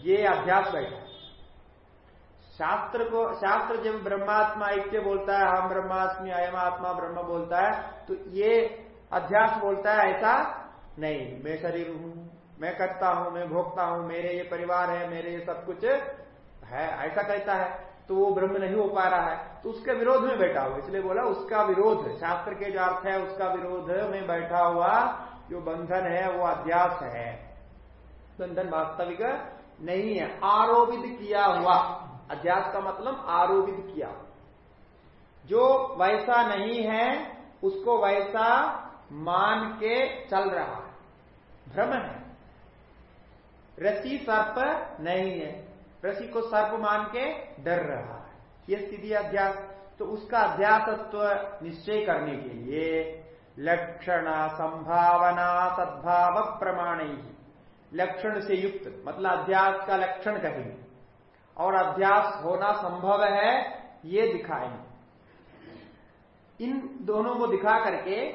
ये अभ्यास बैठा शास्त्र को, शास्त्र जब ब्रह्मात्मा ऐक्य बोलता है, हम ब्रह्मास्मि, अयम आत्मा, ब्रह्म बोलता है तो ये अध्यास बोलता है, ऐसा नहीं। मैं शरीर हूँ, मैं करता हूँ, मैं भोगता हूँ, मेरे ये परिवार है, मेरे ये सब कुछ है, ऐसा कहता है। तो वो ब्रह्म नहीं हो पा रहा है। तो उसके विरोध में बैठा हुआ इसलिए बोला उसका विरोध शास्त्र के जो अर्थ है, उसका विरोध में बैठा हुआ जो बंधन है, वो अध्यास है। बंधन वास्तविक नहीं है। आरोपित किया हुआ। अध्यास का मतलब आरोपित किया। जो वैसा नहीं है, उसको वैसा मान के चल रहा है। भ्रम है। रसी सर्प नहीं है। रसी को सर्प मान के डर रहा है। यह स्थिति अध्यास तो उसका अध्यासत्व निश्चय करने के लिए लक्षण संभावना सद्भाव प्रमाण। ही लक्षण से युक्त मतलब अध्यास का लक्षण कहेंगे। और अध्यास होना संभव है, ये दिखाएँगे। इन दोनों को दिखा करके,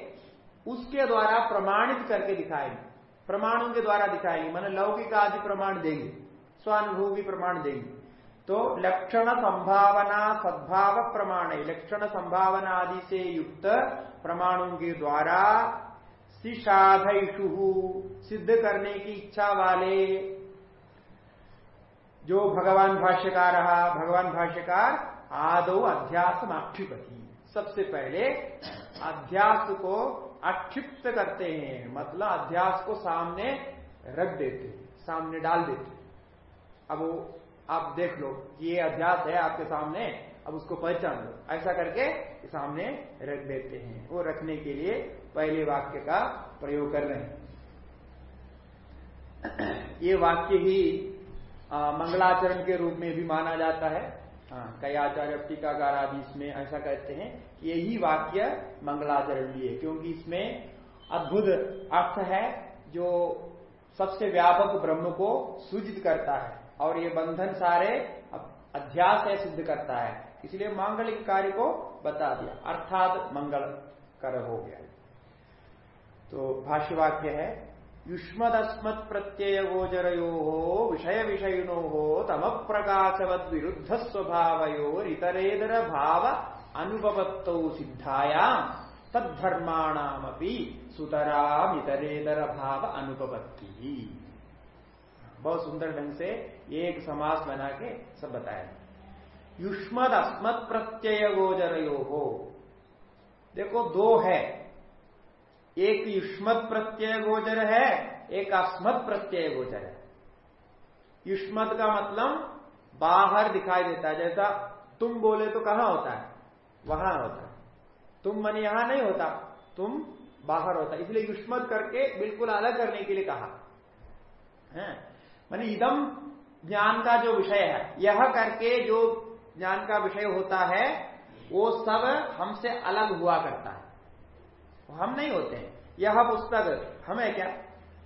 उसके द्वारा प्रमाणित करके दिखाएँगे। प्रमाणों के द्वारा दिखाएँगे। मैंने लौकिक आदि प्रमाण देंगे स्वानुभूति प्रमाण देंगे। तो लक्षण संभावना, सद्भाव प्रमाण लक्षण संभावना आदि से युक्त प्रमाणों के द्वारा सिषाधु सिद्ध करने की इच्छा वाले जो भगवान भाष्यकार रहा भगवान भाष्यकार आदो अध्यास आक्षिपति सबसे पहले अध्यास को अक्षिप्त करते हैं मतलब अध्यास को सामने रख देते सामने डाल देते अब वो, आप देख लो कि ये अध्यास है आपके सामने, अब उसको पहचान लो। ऐसा करके सामने रख देते हैं। वो रखने के लिए पहले वाक्य का प्रयोग कर रहे हैं। ये वाक्य ही मंगलाचरण के रूप में भी माना जाता है। कई आचार्य टीकाकार आदि इसमें ऐसा कहते हैं कि यही वाक्य मंगलाचरण भी है, क्योंकि इसमें अद्भुत अर्थ है जो सबसे व्यापक ब्रह्म को सूचित करता है और ये बंधन सारे अध्यास है सिद्ध करता है। इसलिए मांगलिक कार्य को बता दिया, अर्थात मंगल कर हो गया। तो भाष्य वाक्य है युष्मदस्मत् प्रत्यय गोचरो विषय विषयिनो हो तम प्रकाशवद विरुद्ध स्वभावयोरितरेदर भाव अनुपत्त सिद्धायाम। तद्धर्माणामपि सुतराम इतरेदर भाव अनुपत्ति बहुत सुंदर ढंग से एक समास बना के सब बताया। युष्मद अस्मत् प्रत्यय गोचरो हो देखो, दो है। एक युष्मत प्रत्यय गोचर है, एक अस्मत् प्रत्यय गोचर है। युष्मत का मतलब बाहर दिखाई देता है, जैसा तुम बोले तो कहाँ होता है? वहाँ होता है। तुम मन यहाँ नहीं होता, तुम बाहर होता इसलिए युष्मत करके बिल्कुल अलग करने के लिए कहा। है? मैंने इदम ज्ञान का जो विषय है, यह करके जो ज्ञान का विषय होता है, वो सब हमसे अलग हुआ करता है। हम नहीं होते हैं। यह पुस्तक हमें क्या?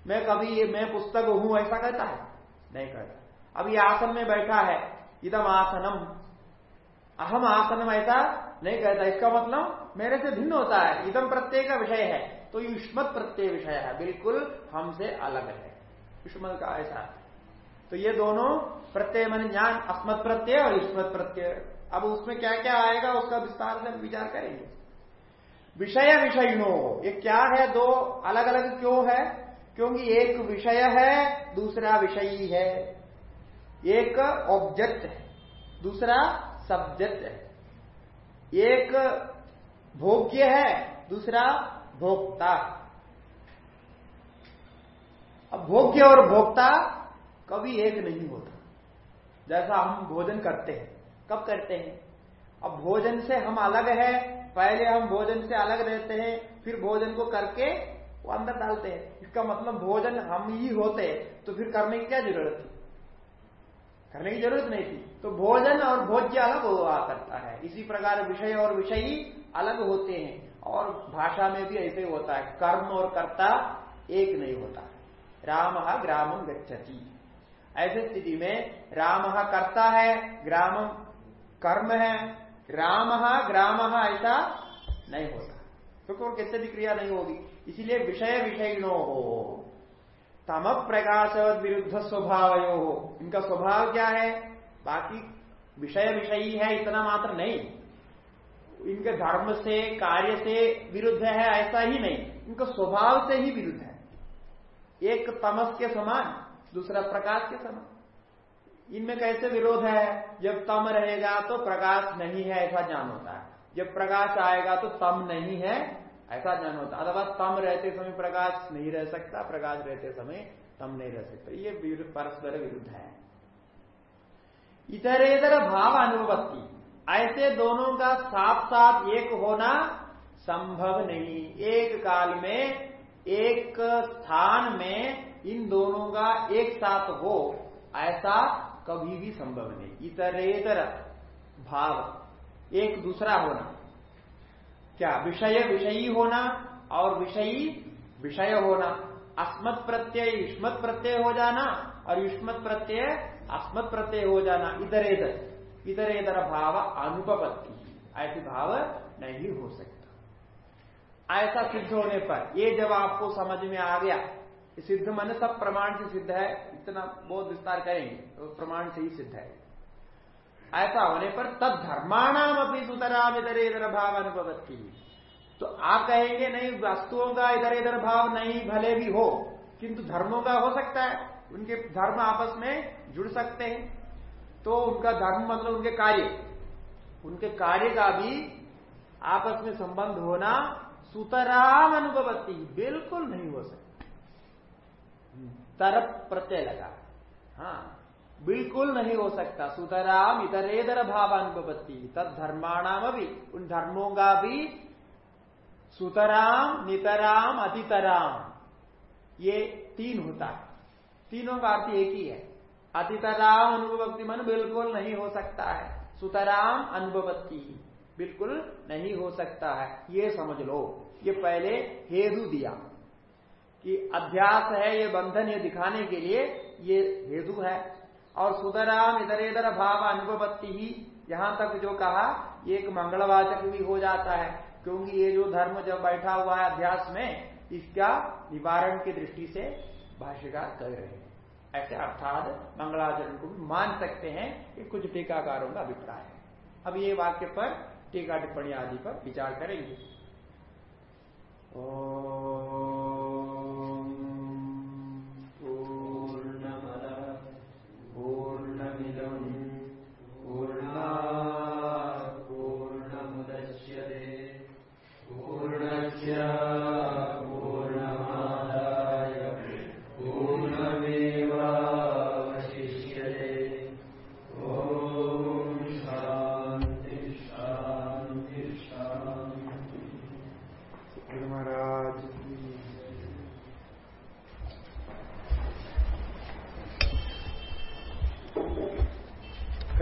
मैं कभी ये, मैं पुस्तक हूँ, ऐसा कहता है? नहीं कहता। अब ये आसन में बैठा है, इदम आसनम। अहम आसनम ऐसा नहीं कहता। इसका मतलब मेरे से भिन्न होता है। इदम प्रत्यय का विषय है। तो युष्मत प्रत्यय विषय है। बिल्कुल हमसे अलग है। युष्मत का ऐसा। तो ये दोनों प्रत्यय मन ज्ञान, अस्मत प्रत्यय और युष्मत प्रत्यय। अब उसमें क्या क्या आएगा, उसका विस्तार से विचार करेंगे। विषय विषयिनो। ये क्या है? दो अलग अलग क्यों है? क्योंकि एक विषय है, दूसरा विषयी है। एक ऑब्जेक्ट है, दूसरा सब्जेक्ट है। एक भोग्य है, दूसरा भोक्ता। अब भोग्य और भोक्ता कभी एक नहीं होता। जैसा हम भोजन करते हैं, कब करते हैं? अब भोजन से हम अलग है पहले हम भोजन से अलग रहते हैं, फिर भोजन को करके वो अंदर डालते हैं। इसका मतलब भोजन हम ही होते तो फिर करने की क्या ज़रूरत थी? करने की ज़रूरत नहीं थी। तो भोजन और भोज्य अलग हुआ करता है। इसी प्रकार विषय और विषयी अलग होते हैं। और भाषा में भी ऐसे होता है। कर्म और कर्ता एक नहीं होता। राम ग्रामम गच्छति। ऐसे स्थिति में राम कर्ता है ग्रामम कर्म है राम ग्राम ऐसा नहीं होता। क्योंकि और कैसे भी क्रिया नहीं होगी। इसीलिए विषय विषयिणो हो। तम प्रकाश विरुद्ध स्वभाव हो। इनका स्वभाव क्या है? बाकी विषय विषयी है, इतना मात्र नहीं। इनके धर्म से, कार्य से विरुद्ध है, ऐसा ही नहीं। इनका स्वभाव से ही विरुद्ध है। एक तमस के समान, दूसरा प्रकाश के समान। इनमें कैसे विरोध है? जब तम रहेगा तो प्रकाश नहीं है, ऐसा ज्ञान होता है। जब प्रकाश आएगा तो तम नहीं है, ऐसा ज्ञान होता है। अथवा तम रहते समय प्रकाश नहीं रह सकता, प्रकाश रहते समय तम नहीं रह सकता। ये परस्पर विरुद्ध है। इतरेतर भाव अनुपत्ति। ऐसे दोनों का साथ साथ एक होना संभव नहीं। एक काल में, एक स्थान में इन दोनों का एक साथ हो, ऐसा कभी भी संभव नहीं। इतरेतर भाव, एक दूसरा होना। क्या? विषय, विषयी होना और विषयी, विषय होना। अस्मत् प्रत्यय, युष्मत प्रत्यय हो जाना और युष्मत प्रत्यय, अस्मत् प्रत्यय हो जाना। इधर इधर इधर इधर भाव अनुपत्ति ऐसी भाव नहीं हो सकता। ऐसा सिद्ध होने पर ये जब आपको समझ में आ गया सिद्ध मन सब प्रमाण से सिद्ध है, इतना बहुत विस्तार करेंगे तो प्रमाण से ही सिद्ध है। ऐसा होने पर तब धर्माणाम अपनी सुतराम इधर इधर भाव अनुभवती तो आप कहेंगे, नहीं, वस्तुओं का इधर इधर भाव नहीं, भले भी हो, किंतु धर्मों का हो सकता है। उनके धर्म आपस में जुड़ सकते हैं। तो उनका धर्म मतलब उनके कार्य। उनके कार्य का भी आपस में संबंध होना सुतराम अनुभवती बिल्कुल नहीं हो सकता। तरफ़ प्रत्यय लगा। हाँ बिल्कुल नहीं हो सकता। सुतराम इतरेतर भावानुपत्ति तद धर्माणाम भी उन धर्मों का भी सुतराम, नितराम, अतितराम, ये तीन होता है। तीनों का अर्थ एक ही है। अतितराम अनुभवक्ति मन बिल्कुल नहीं हो सकता है। सुतराम अनुभवती, बिल्कुल नहीं हो सकता है। ये समझ लो। ये पहले हेतु दिया। कि अध्यास है ये बंधन ये दिखाने के लिए ये हेतु है। और सुधराम इधर इधर भाव अनुभवती ही, यहाँ तक जो कहा, ये एक मंगलवाचक भी हो जाता है, क्योंकि ये जो धर्म जब बैठा हुआ है अध्यास में, इसका निवारण की दृष्टि से भाष्यकार कर रहे हैं। ऐसे अर्थात मंगलाचरण को भी मान सकते हैं कि कुछ टीकाकारों का अभिप्राय है। अब ये वाक्य पर टीका टिप्पणी आदि पर विचार करेंगे। ओ...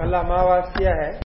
कल अमावास्या है।